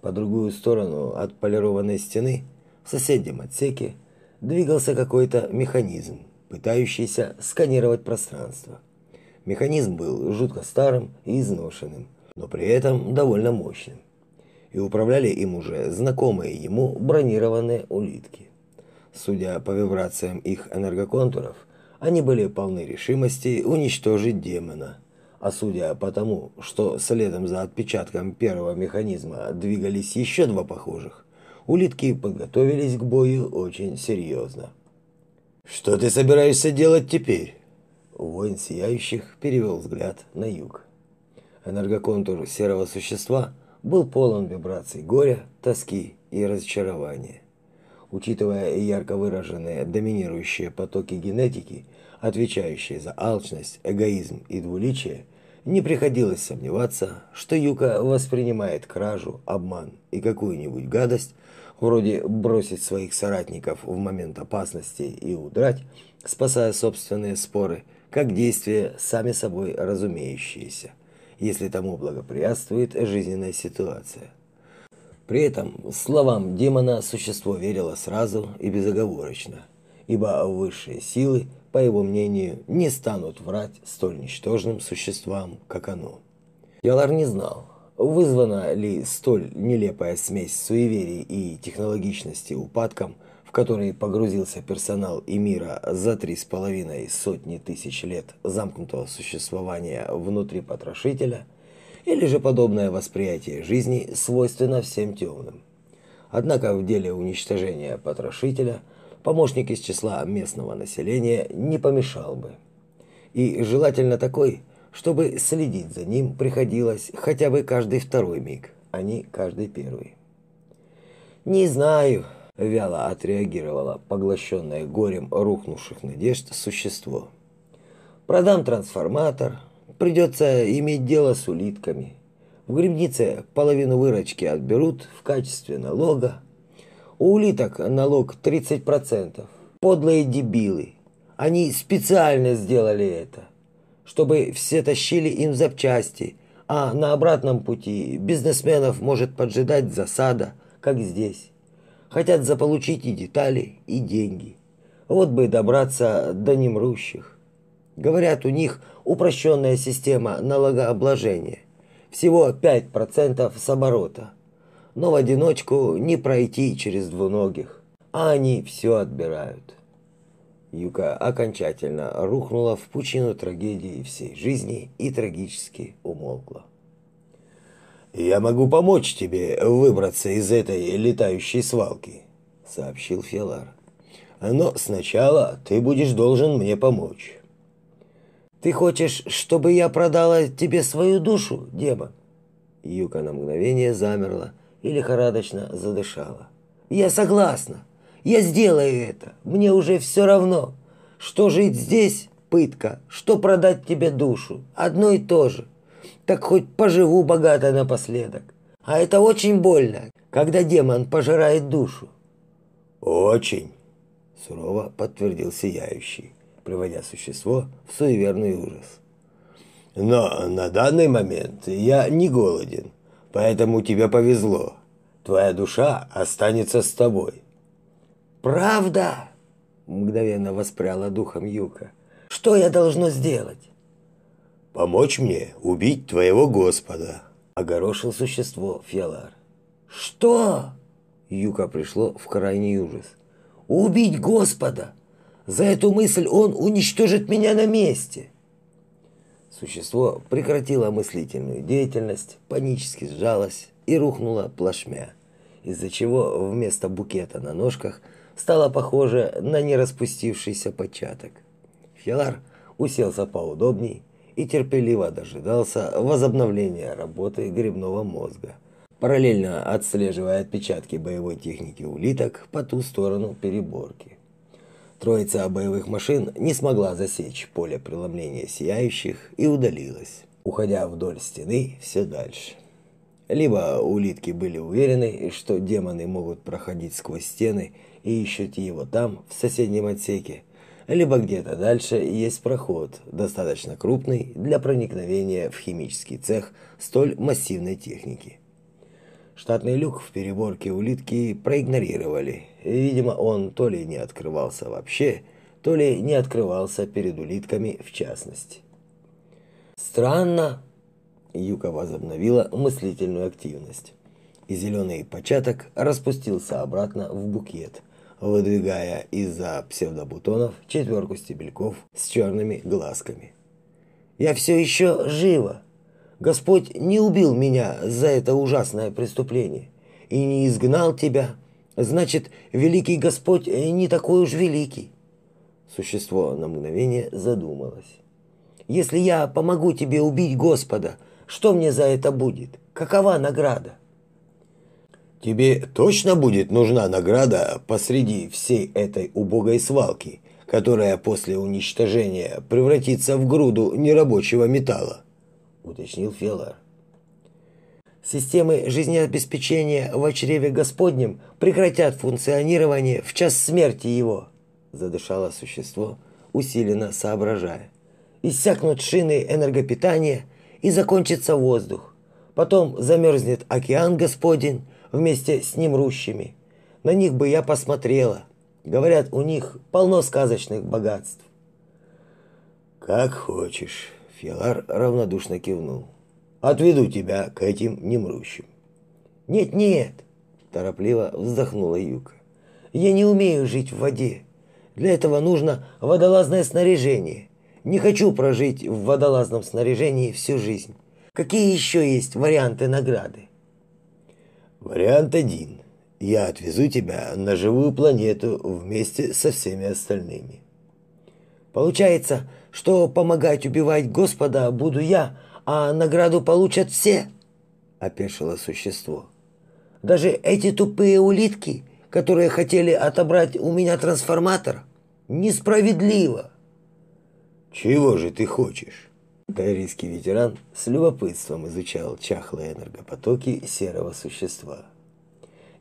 По другую сторону от полированной стены, в соседнем отсеке, двигался какой-то механизм, пытающийся сканировать пространство. Механизм был жутко старым и изношенным, но при этом довольно мощным. И управляли им уже знакомые ему бронированные улитки. Судя по вибрациям их энергоконтуров, они были полны решимости уничтожить демона. А судя по тому, что следом за отпечатком первого механизма двигались еще два похожих, улитки подготовились к бою очень серьезно. «Что ты собираешься делать теперь?» Воин Сияющих перевел взгляд на юг. Энергоконтур серого существа был полон вибраций горя, тоски и разочарования учитывая ярко выраженные доминирующие потоки генетики, отвечающие за алчность, эгоизм и двуличие, не приходилось сомневаться, что Юка воспринимает кражу, обман и какую-нибудь гадость, вроде бросить своих соратников в момент опасности и удрать, спасая собственные споры, как действия сами собой разумеющиеся, если тому благоприятствует жизненная ситуация. При этом словам демона существо верило сразу и безоговорочно, ибо высшие силы, по его мнению, не станут врать столь ничтожным существам, как оно. Ялар не знал, вызвана ли столь нелепая смесь суеверий и технологичности упадком, в который погрузился персонал и мира за три с половиной сотни тысяч лет замкнутого существования внутри потрошителя, или же подобное восприятие жизни свойственно всем темным. Однако в деле уничтожения потрошителя помощник из числа местного населения не помешал бы. И желательно такой, чтобы следить за ним приходилось хотя бы каждый второй миг, а не каждый первый. «Не знаю», – вяло отреагировало поглощенное горем рухнувших надежд существо. «Продам трансформатор, придется иметь дело с улитками. В грибнице половину выручки отберут в качестве налога. У улиток налог 30%. Подлые дебилы. Они специально сделали это, чтобы все тащили им запчасти, а на обратном пути бизнесменов может поджидать засада, как здесь. Хотят заполучить и детали, и деньги. Вот бы добраться до немрущих. Говорят, у них упрощенная система налогообложения всего 5% с оборота. Но в одиночку не пройти через двуногих, а они все отбирают. Юка окончательно рухнула в пучину трагедии всей жизни и трагически умолкла. «Я могу помочь тебе выбраться из этой летающей свалки», — сообщил Фелар. «Но сначала ты будешь должен мне помочь». Ты хочешь, чтобы я продала тебе свою душу, демон? Юка на мгновение замерла и лихорадочно задышала. Я согласна. Я сделаю это. Мне уже все равно, что жить здесь пытка, что продать тебе душу. Одно и то же. Так хоть поживу богато напоследок. А это очень больно, когда демон пожирает душу. Очень, сурово подтвердил сияющий приводя существо в суеверный ужас. Но на данный момент я не голоден, поэтому тебе повезло. Твоя душа останется с тобой. Правда? Мгновенно воспряла духом Юка. Что я должно сделать? Помочь мне убить твоего Господа, огорошил существо Фиалар. Что? Юка пришло в крайний ужас. Убить Господа? За эту мысль он уничтожит меня на месте. Существо прекратило мыслительную деятельность, панически сжалось и рухнуло плашмя, из-за чего вместо букета на ножках стало похоже на нераспустившийся початок. Фелар уселся поудобней и терпеливо дожидался возобновления работы грибного мозга, параллельно отслеживая отпечатки боевой техники улиток по ту сторону переборки. Троица боевых машин не смогла засечь поле преломления сияющих и удалилась, уходя вдоль стены все дальше. Либо улитки были уверены, что демоны могут проходить сквозь стены и ищут его там, в соседнем отсеке, либо где-то дальше есть проход, достаточно крупный для проникновения в химический цех столь массивной техники. Штатный люк в переборке улитки проигнорировали. Видимо, он то ли не открывался вообще, то ли не открывался перед улитками в частности. Странно. Юка возобновила мыслительную активность. И зеленый початок распустился обратно в букет, выдвигая из-за псевдобутонов четверку стебельков с черными глазками. «Я все еще жива!» Господь не убил меня за это ужасное преступление и не изгнал тебя. Значит, великий Господь не такой уж великий. Существо на мгновение задумалось. Если я помогу тебе убить Господа, что мне за это будет? Какова награда? Тебе точно будет нужна награда посреди всей этой убогой свалки, которая после уничтожения превратится в груду нерабочего металла уточнил Феллар. Системы жизнеобеспечения в чреве Господнем прекратят функционирование в час смерти его, задышало существо, усиленно соображая. Иссякнут шины энергопитания и закончится воздух. Потом замерзнет океан Господень вместе с ним рущими. На них бы я посмотрела. Говорят, у них полно сказочных богатств. Как хочешь, Фиалар равнодушно кивнул. Отведу тебя к этим немрущим. Нет, нет, торопливо вздохнула Юка. Я не умею жить в воде. Для этого нужно водолазное снаряжение. Не хочу прожить в водолазном снаряжении всю жизнь. Какие еще есть варианты награды? Вариант один. Я отвезу тебя на живую планету вместе со всеми остальными. Получается, что помогать убивать Господа буду я, а награду получат все? Опешило существо. Даже эти тупые улитки, которые хотели отобрать у меня трансформатор, несправедливо. Чего же ты хочешь? Тайрийский ветеран с любопытством изучал чахлые энергопотоки серого существа.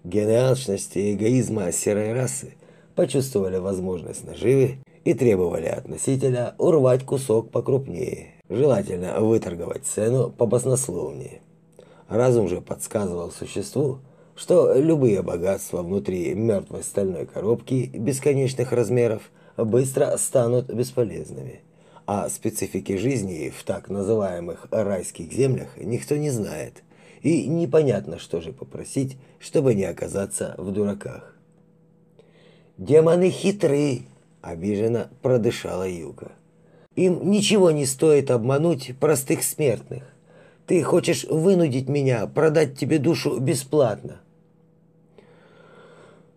Гены алчности и эгоизма серой расы почувствовали возможность наживы и требовали от носителя урвать кусок покрупнее, желательно выторговать цену побаснословнее. Разум же подсказывал существу, что любые богатства внутри мертвой стальной коробки бесконечных размеров быстро станут бесполезными. А специфики жизни в так называемых райских землях никто не знает. И непонятно, что же попросить, чтобы не оказаться в дураках. «Демоны хитрые!» – обиженно продышала Юга. «Им ничего не стоит обмануть простых смертных. Ты хочешь вынудить меня продать тебе душу бесплатно?»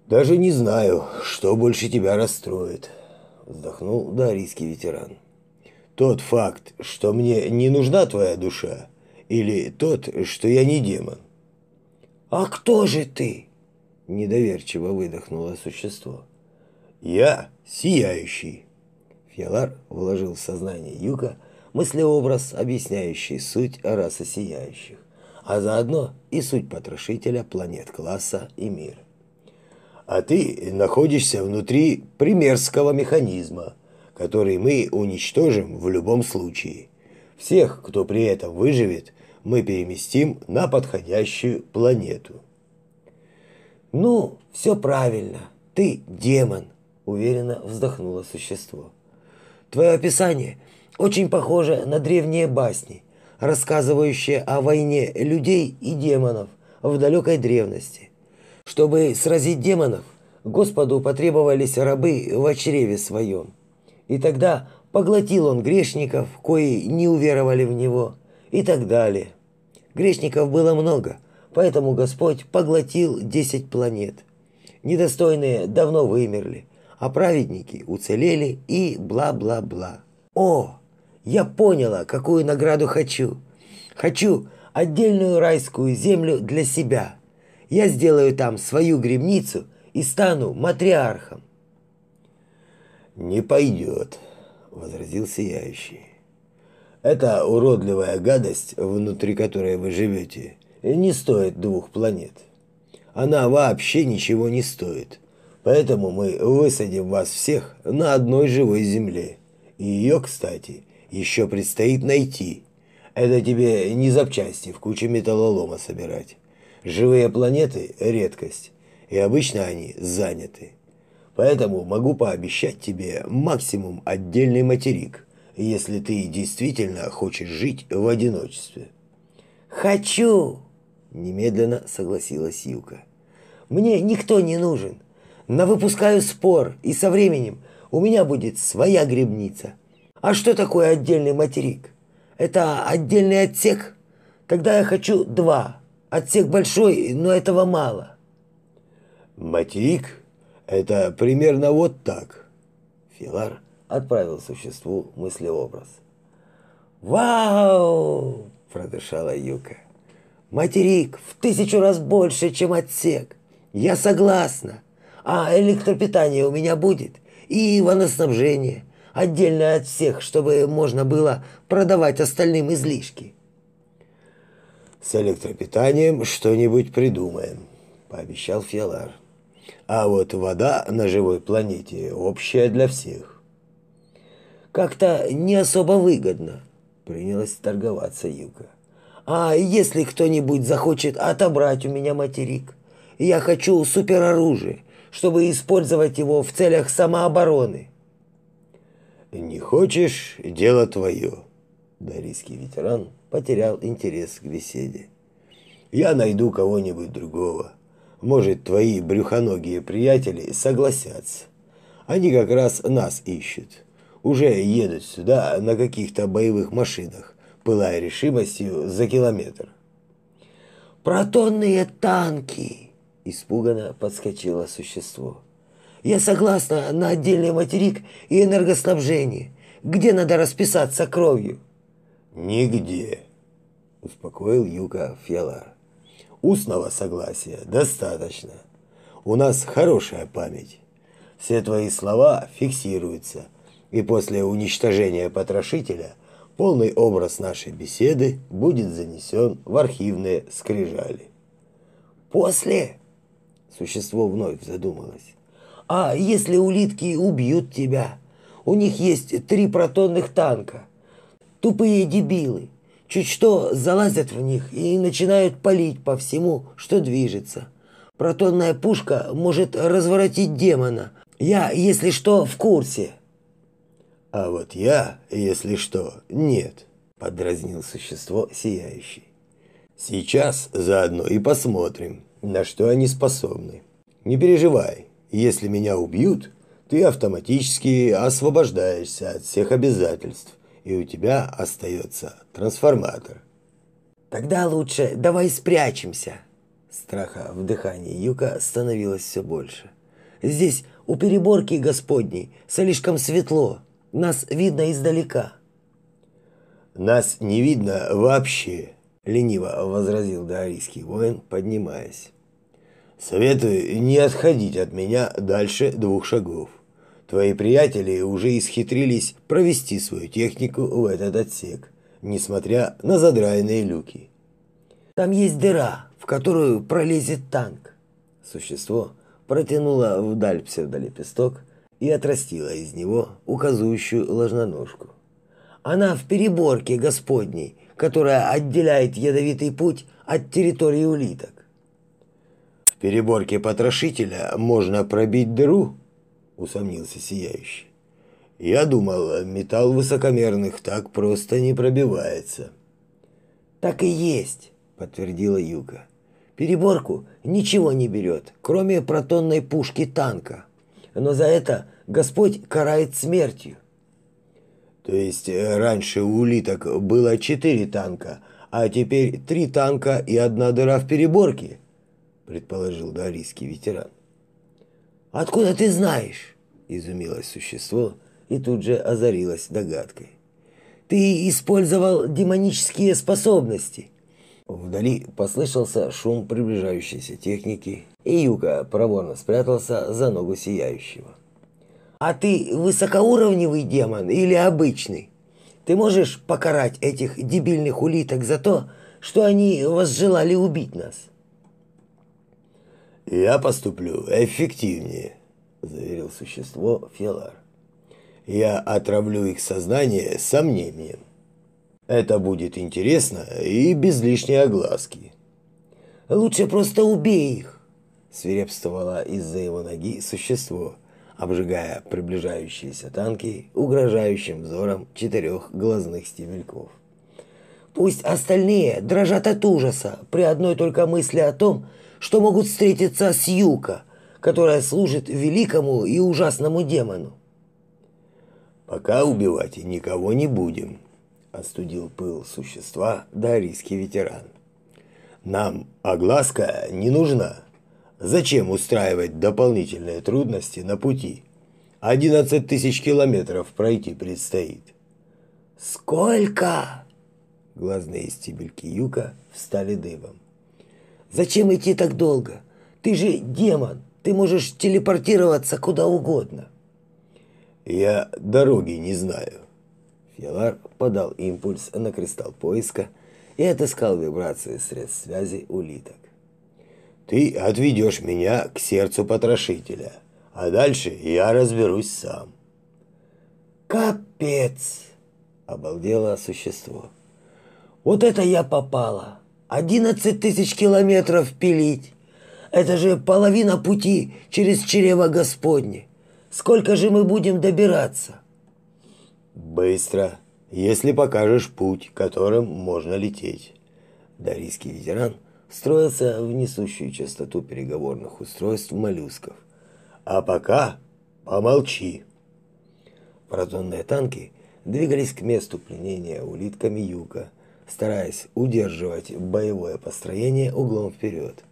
«Даже не знаю, что больше тебя расстроит», – вздохнул дарийский ветеран. «Тот факт, что мне не нужна твоя душа, или тот, что я не демон?» «А кто же ты?» – недоверчиво выдохнуло существо. «Я сияющий». Фьялар вложил в сознание Юка мыслеобраз, объясняющий суть расы сияющих, а заодно и суть потрошителя планет класса и мира а ты находишься внутри примерского механизма, который мы уничтожим в любом случае. Всех, кто при этом выживет, мы переместим на подходящую планету. Ну, все правильно. Ты демон, уверенно вздохнуло существо. Твое описание очень похоже на древние басни, рассказывающие о войне людей и демонов в далекой древности. Чтобы сразить демонов, Господу потребовались рабы в чреве своем. И тогда поглотил он грешников, кои не уверовали в него, и так далее. Грешников было много, поэтому Господь поглотил десять планет. Недостойные давно вымерли, а праведники уцелели и бла-бла-бла. О, я поняла, какую награду хочу. Хочу отдельную райскую землю для себя – я сделаю там свою гребницу и стану матриархом. Не пойдет, возразил сияющий. Эта уродливая гадость, внутри которой вы живете, не стоит двух планет. Она вообще ничего не стоит. Поэтому мы высадим вас всех на одной живой земле. И ее, кстати, еще предстоит найти. Это тебе не запчасти в куче металлолома собирать. Живые планеты – редкость, и обычно они заняты. Поэтому могу пообещать тебе максимум отдельный материк, если ты действительно хочешь жить в одиночестве. «Хочу!» – немедленно согласилась Юка. «Мне никто не нужен. Навыпускаю спор, и со временем у меня будет своя гребница. А что такое отдельный материк? Это отдельный отсек? Тогда я хочу два». Отсек большой, но этого мало. Материк – это примерно вот так. Филар отправил существу мыслеобраз. «Вау!» – продышала Юка. «Материк в тысячу раз больше, чем отсек. Я согласна. А электропитание у меня будет. И водоснабжение. Отдельно от всех, чтобы можно было продавать остальным излишки. С электропитанием что-нибудь придумаем, пообещал Фиалар. А вот вода на живой планете общая для всех. Как-то не особо выгодно, принялась торговаться Юка. А если кто-нибудь захочет отобрать у меня материк? Я хочу супероружие, чтобы использовать его в целях самообороны. Не хочешь дело твое. Дарийский ветеран потерял интерес к беседе. Я найду кого-нибудь другого. Может, твои брюхоногие приятели согласятся. Они как раз нас ищут. Уже едут сюда на каких-то боевых машинах, пылая решимостью за километр. «Протонные танки!» – испуганно подскочило существо. «Я согласна на отдельный материк и энергоснабжение. Где надо расписаться кровью?» «Нигде», – успокоил Юка Фьялар. «Устного согласия достаточно. У нас хорошая память. Все твои слова фиксируются, и после уничтожения потрошителя полный образ нашей беседы будет занесен в архивные скрижали. После существо вновь задумалось. А если улитки убьют тебя? У них есть три протонных танка. Тупые дебилы. Чуть что залазят в них и начинают палить по всему, что движется. Протонная пушка может разворотить демона. Я, если что, в курсе. А вот я, если что, нет, подразнил существо сияющий. Сейчас заодно и посмотрим, на что они способны. Не переживай, если меня убьют, ты автоматически освобождаешься от всех обязательств, и у тебя остается трансформатор. Тогда лучше давай спрячемся. Страха в дыхании Юка становилось все больше. Здесь у переборки Господней слишком светло. Нас видно издалека. Нас не видно вообще, лениво возразил даорийский воин, поднимаясь. Советую не отходить от меня дальше двух шагов. Твои приятели уже исхитрились провести свою технику в этот отсек, несмотря на задраенные люки. Там есть дыра, в которую пролезет танк. Существо протянуло вдаль псевдолепесток и отрастила из него указующую ложноножку. Она в переборке Господней, которая отделяет ядовитый путь от территории улиток. В переборке потрошителя можно пробить дыру, усомнился сияющий. Я думал, металл высокомерных так просто не пробивается. Так и есть, подтвердила Юка. Переборку ничего не берет, кроме протонной пушки танка но за это Господь карает смертью. То есть э, раньше у улиток было четыре танка, а теперь три танка и одна дыра в переборке, предположил дарийский ветеран. Откуда ты знаешь? изумилось существо и тут же озарилось догадкой. Ты использовал демонические способности. Вдали послышался шум приближающейся техники, и Юка проворно спрятался за ногу сияющего. «А ты высокоуровневый демон или обычный? Ты можешь покарать этих дебильных улиток за то, что они возжелали убить нас?» «Я поступлю эффективнее», – заверил существо Фелар. «Я отравлю их сознание сомнением. Это будет интересно и без лишней огласки. Лучше просто убей их, свирепствовало из-за его ноги существо, обжигая приближающиеся танки угрожающим взором четырех глазных стебельков. Пусть остальные дрожат от ужаса при одной только мысли о том, что могут встретиться с Юка, которая служит великому и ужасному демону. Пока убивать никого не будем, остудил пыл существа дарийский ветеран. Нам огласка не нужна. Зачем устраивать дополнительные трудности на пути? Одиннадцать тысяч километров пройти предстоит. Сколько? Глазные стебельки Юка встали дыбом. Зачем идти так долго? Ты же демон, ты можешь телепортироваться куда угодно. Я дороги не знаю, Фьялар подал импульс на кристалл поиска и отыскал вибрации средств связи улиток. «Ты отведешь меня к сердцу потрошителя, а дальше я разберусь сам». «Капец!» – обалдело существо. «Вот это я попала! Одиннадцать тысяч километров пилить! Это же половина пути через чрево Господне! Сколько же мы будем добираться?» Быстро, если покажешь путь, которым можно лететь. Дарийский ветеран строился в несущую частоту переговорных устройств моллюсков. А пока помолчи. Протонные танки двигались к месту пленения улитками юга, стараясь удерживать боевое построение углом вперед.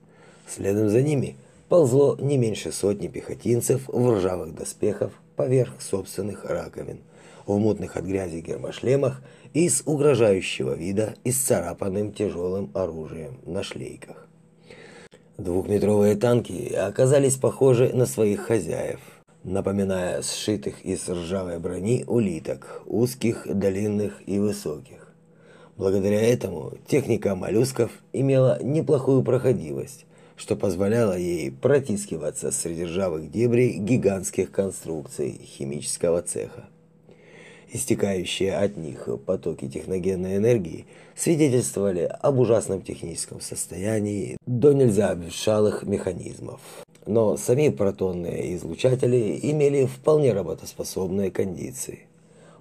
Следом за ними ползло не меньше сотни пехотинцев в ржавых доспехах поверх собственных раковин, в мутных от грязи гермошлемах и с угрожающего вида исцарапанным тяжелым оружием на шлейках. Двухметровые танки оказались похожи на своих хозяев, напоминая сшитых из ржавой брони улиток, узких, длинных и высоких. Благодаря этому техника моллюсков имела неплохую проходимость, что позволяло ей протискиваться среди ржавых дебрей гигантских конструкций химического цеха. Истекающие от них потоки техногенной энергии свидетельствовали об ужасном техническом состоянии до нельзя обветшалых механизмов. Но сами протонные излучатели имели вполне работоспособные кондиции.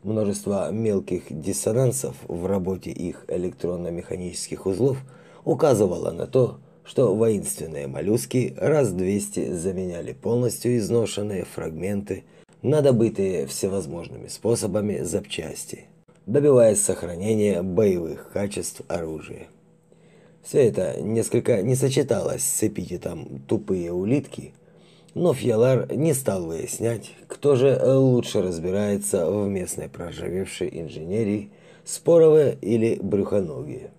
Множество мелких диссонансов в работе их электронно-механических узлов указывало на то, что воинственные моллюски раз 200 заменяли полностью изношенные фрагменты, на добытые всевозможными способами запчасти, добиваясь сохранения боевых качеств оружия. Все это несколько не сочеталось с эпитетом «тупые улитки», но Фьялар не стал выяснять, кто же лучше разбирается в местной проржавевшей инженерии, споровые или брюхоногие.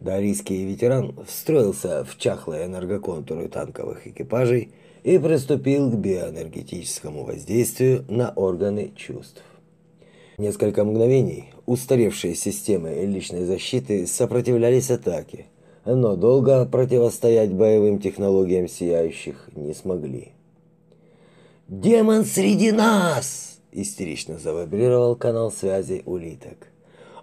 Дарийский ветеран встроился в чахлые энергоконтуры танковых экипажей и приступил к биоэнергетическому воздействию на органы чувств. Несколько мгновений устаревшие системы личной защиты сопротивлялись атаке, но долго противостоять боевым технологиям сияющих не смогли. «Демон среди нас!» – истерично завибрировал канал связи улиток.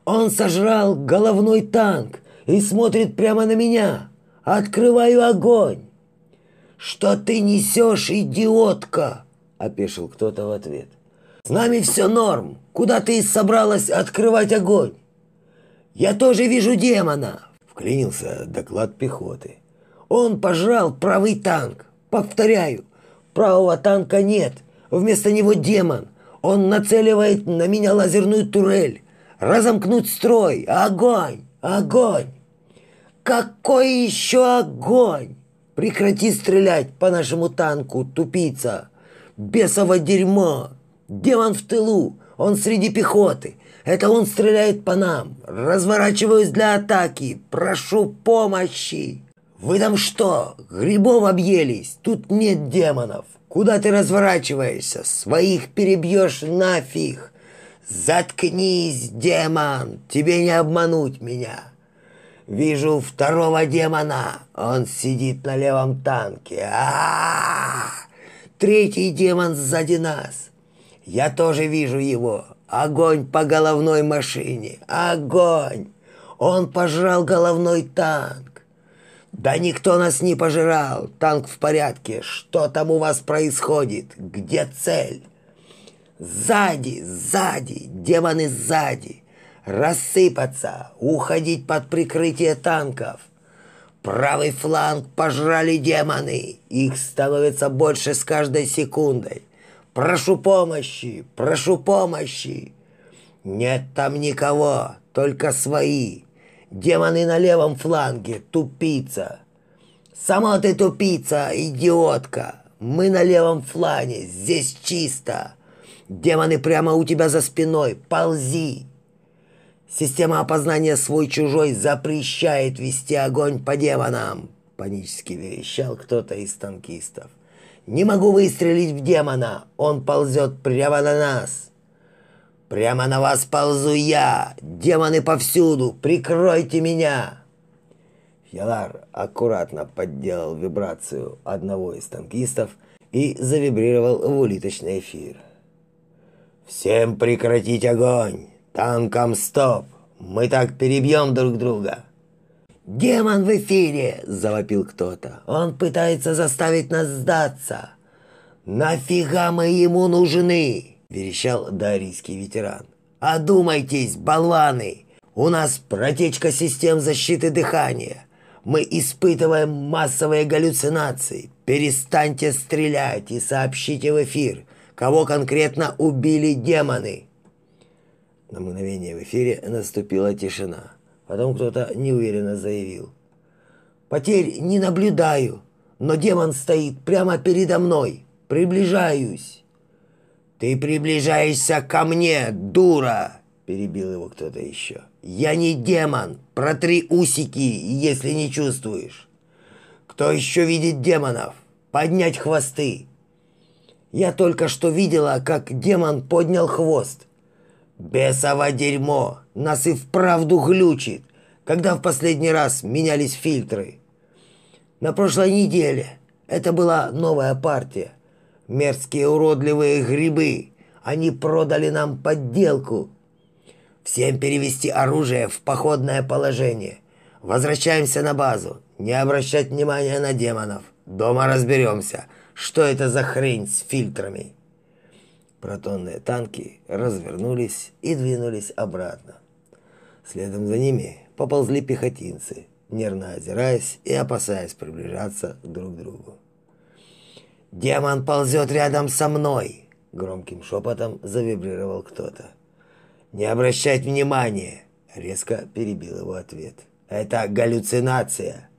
«Он сожрал головной танк и смотрит прямо на меня. Открываю огонь!» «Что ты несешь, идиотка?» – опешил кто-то в ответ. «С нами все норм. Куда ты собралась открывать огонь?» «Я тоже вижу демона!» – вклинился доклад пехоты. «Он пожрал правый танк. Повторяю, правого танка нет. Вместо него демон. Он нацеливает на меня лазерную турель. Разомкнуть строй. Огонь! Огонь!» «Какой еще огонь?» Прекрати стрелять по нашему танку, тупица! Бесово дерьмо! Демон в тылу! Он среди пехоты! Это он стреляет по нам! Разворачиваюсь для атаки! Прошу помощи!» «Вы там что, грибов объелись? Тут нет демонов! Куда ты разворачиваешься? Своих перебьешь нафиг! Заткнись, демон! Тебе не обмануть меня!» Вижу второго демона. Он сидит на левом танке. А, -а, -а, Третий демон сзади нас. Я тоже вижу его. Огонь по головной машине. Огонь. Он пожрал головной танк. Да никто нас не пожирал. Танк в порядке. Что там у вас происходит? Где цель? Сзади, сзади, демоны сзади рассыпаться, уходить под прикрытие танков. Правый фланг пожрали демоны, их становится больше с каждой секундой. Прошу помощи, прошу помощи. Нет там никого, только свои. Демоны на левом фланге, тупица. Сама ты тупица, идиотка. Мы на левом флане, здесь чисто. Демоны прямо у тебя за спиной, ползи. Система опознания свой-чужой запрещает вести огонь по демонам!» Панически верещал кто-то из танкистов. «Не могу выстрелить в демона! Он ползет прямо на нас!» «Прямо на вас ползу я! Демоны повсюду! Прикройте меня!» Фьялар аккуратно подделал вибрацию одного из танкистов и завибрировал в улиточный эфир. «Всем прекратить огонь! «Танкам стоп! Мы так перебьем друг друга!» «Демон в эфире!» – завопил кто-то. «Он пытается заставить нас сдаться!» «Нафига мы ему нужны?» – верещал дарийский ветеран. «Одумайтесь, болваны! У нас протечка систем защиты дыхания. Мы испытываем массовые галлюцинации. Перестаньте стрелять и сообщите в эфир, кого конкретно убили демоны. На мгновение в эфире наступила тишина. Потом кто-то неуверенно заявил. «Потерь не наблюдаю, но демон стоит прямо передо мной. Приближаюсь». «Ты приближаешься ко мне, дура!» Перебил его кто-то еще. «Я не демон! Протри усики, если не чувствуешь!» «Кто еще видит демонов? Поднять хвосты!» «Я только что видела, как демон поднял хвост!» «Бесово дерьмо! Нас и вправду глючит! Когда в последний раз менялись фильтры?» «На прошлой неделе. Это была новая партия. Мерзкие уродливые грибы. Они продали нам подделку, Всем перевести оружие в походное положение. Возвращаемся на базу. Не обращать внимания на демонов. Дома разберемся, что это за хрень с фильтрами. Протонные танки развернулись и двинулись обратно. Следом за ними поползли пехотинцы, нервно озираясь и опасаясь приближаться друг к другу. «Демон ползет рядом со мной!» Громким шепотом завибрировал кто-то. «Не обращать внимания!» – резко перебил его ответ. «Это галлюцинация!»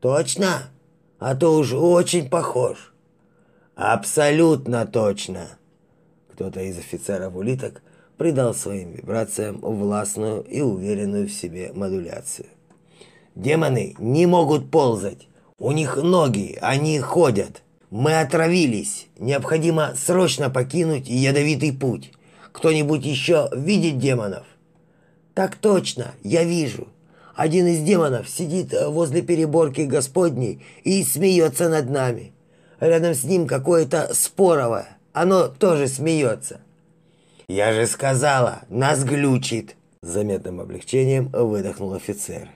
«Точно? А то уж очень похож!» «Абсолютно точно!» Кто-то из офицеров улиток придал своим вибрациям властную и уверенную в себе модуляцию. «Демоны не могут ползать! У них ноги, они ходят!» Мы отравились. Необходимо срочно покинуть ядовитый путь. Кто-нибудь еще видит демонов? Так точно, я вижу. Один из демонов сидит возле переборки Господней и смеется над нами. Рядом с ним какое-то споровое. Оно тоже смеется. Я же сказала, нас глючит. С заметным облегчением выдохнул офицер.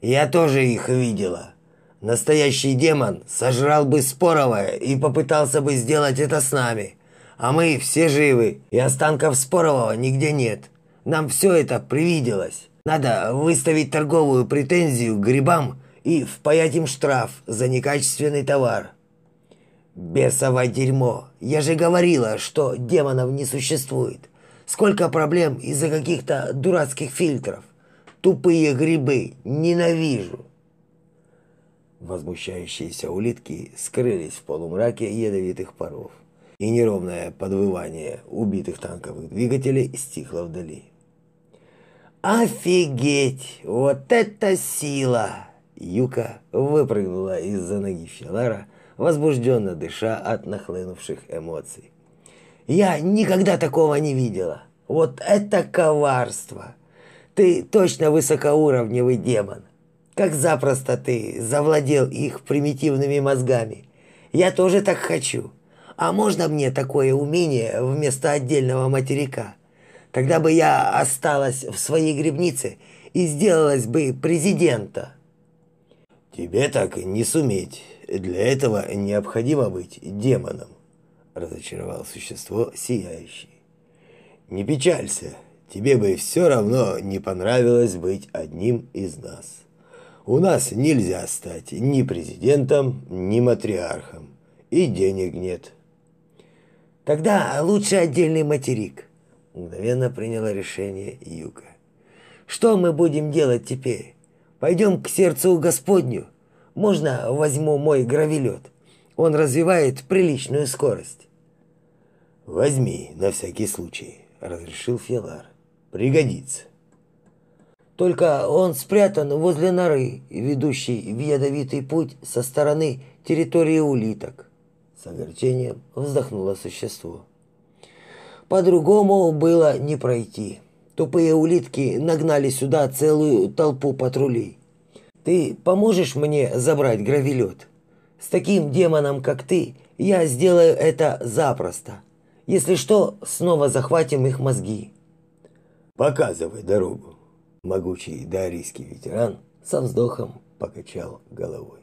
Я тоже их видела. Настоящий демон сожрал бы споровое и попытался бы сделать это с нами а мы все живы, и останков Спорового нигде нет. Нам все это привиделось. Надо выставить торговую претензию к грибам и впаять им штраф за некачественный товар. Бесово дерьмо. Я же говорила, что демонов не существует. Сколько проблем из-за каких-то дурацких фильтров. Тупые грибы. Ненавижу. Возмущающиеся улитки скрылись в полумраке ядовитых паров и неровное подвывание убитых танковых двигателей стихло вдали. «Офигеть! Вот это сила!» Юка выпрыгнула из-за ноги Филара, возбужденно дыша от нахлынувших эмоций. «Я никогда такого не видела! Вот это коварство! Ты точно высокоуровневый демон! Как запросто ты завладел их примитивными мозгами! Я тоже так хочу!» А можно мне такое умение вместо отдельного материка? Тогда бы я осталась в своей грибнице и сделалась бы президента. Тебе так не суметь. Для этого необходимо быть демоном, разочаровал существо сияющий. Не печалься, тебе бы все равно не понравилось быть одним из нас. У нас нельзя стать ни президентом, ни матриархом, и денег нет. Тогда лучше отдельный материк. Мгновенно приняла решение Юка. Что мы будем делать теперь? Пойдем к сердцу Господню. Можно возьму мой гравелет? Он развивает приличную скорость. Возьми, на всякий случай, разрешил Фелар. Пригодится. Только он спрятан возле норы, ведущей в ядовитый путь со стороны территории улиток. С огорчением вздохнуло существо. По-другому было не пройти. Тупые улитки нагнали сюда целую толпу патрулей. Ты поможешь мне забрать гравелет? С таким демоном, как ты, я сделаю это запросто. Если что, снова захватим их мозги. Показывай дорогу. Могучий дарийский ветеран со вздохом покачал головой.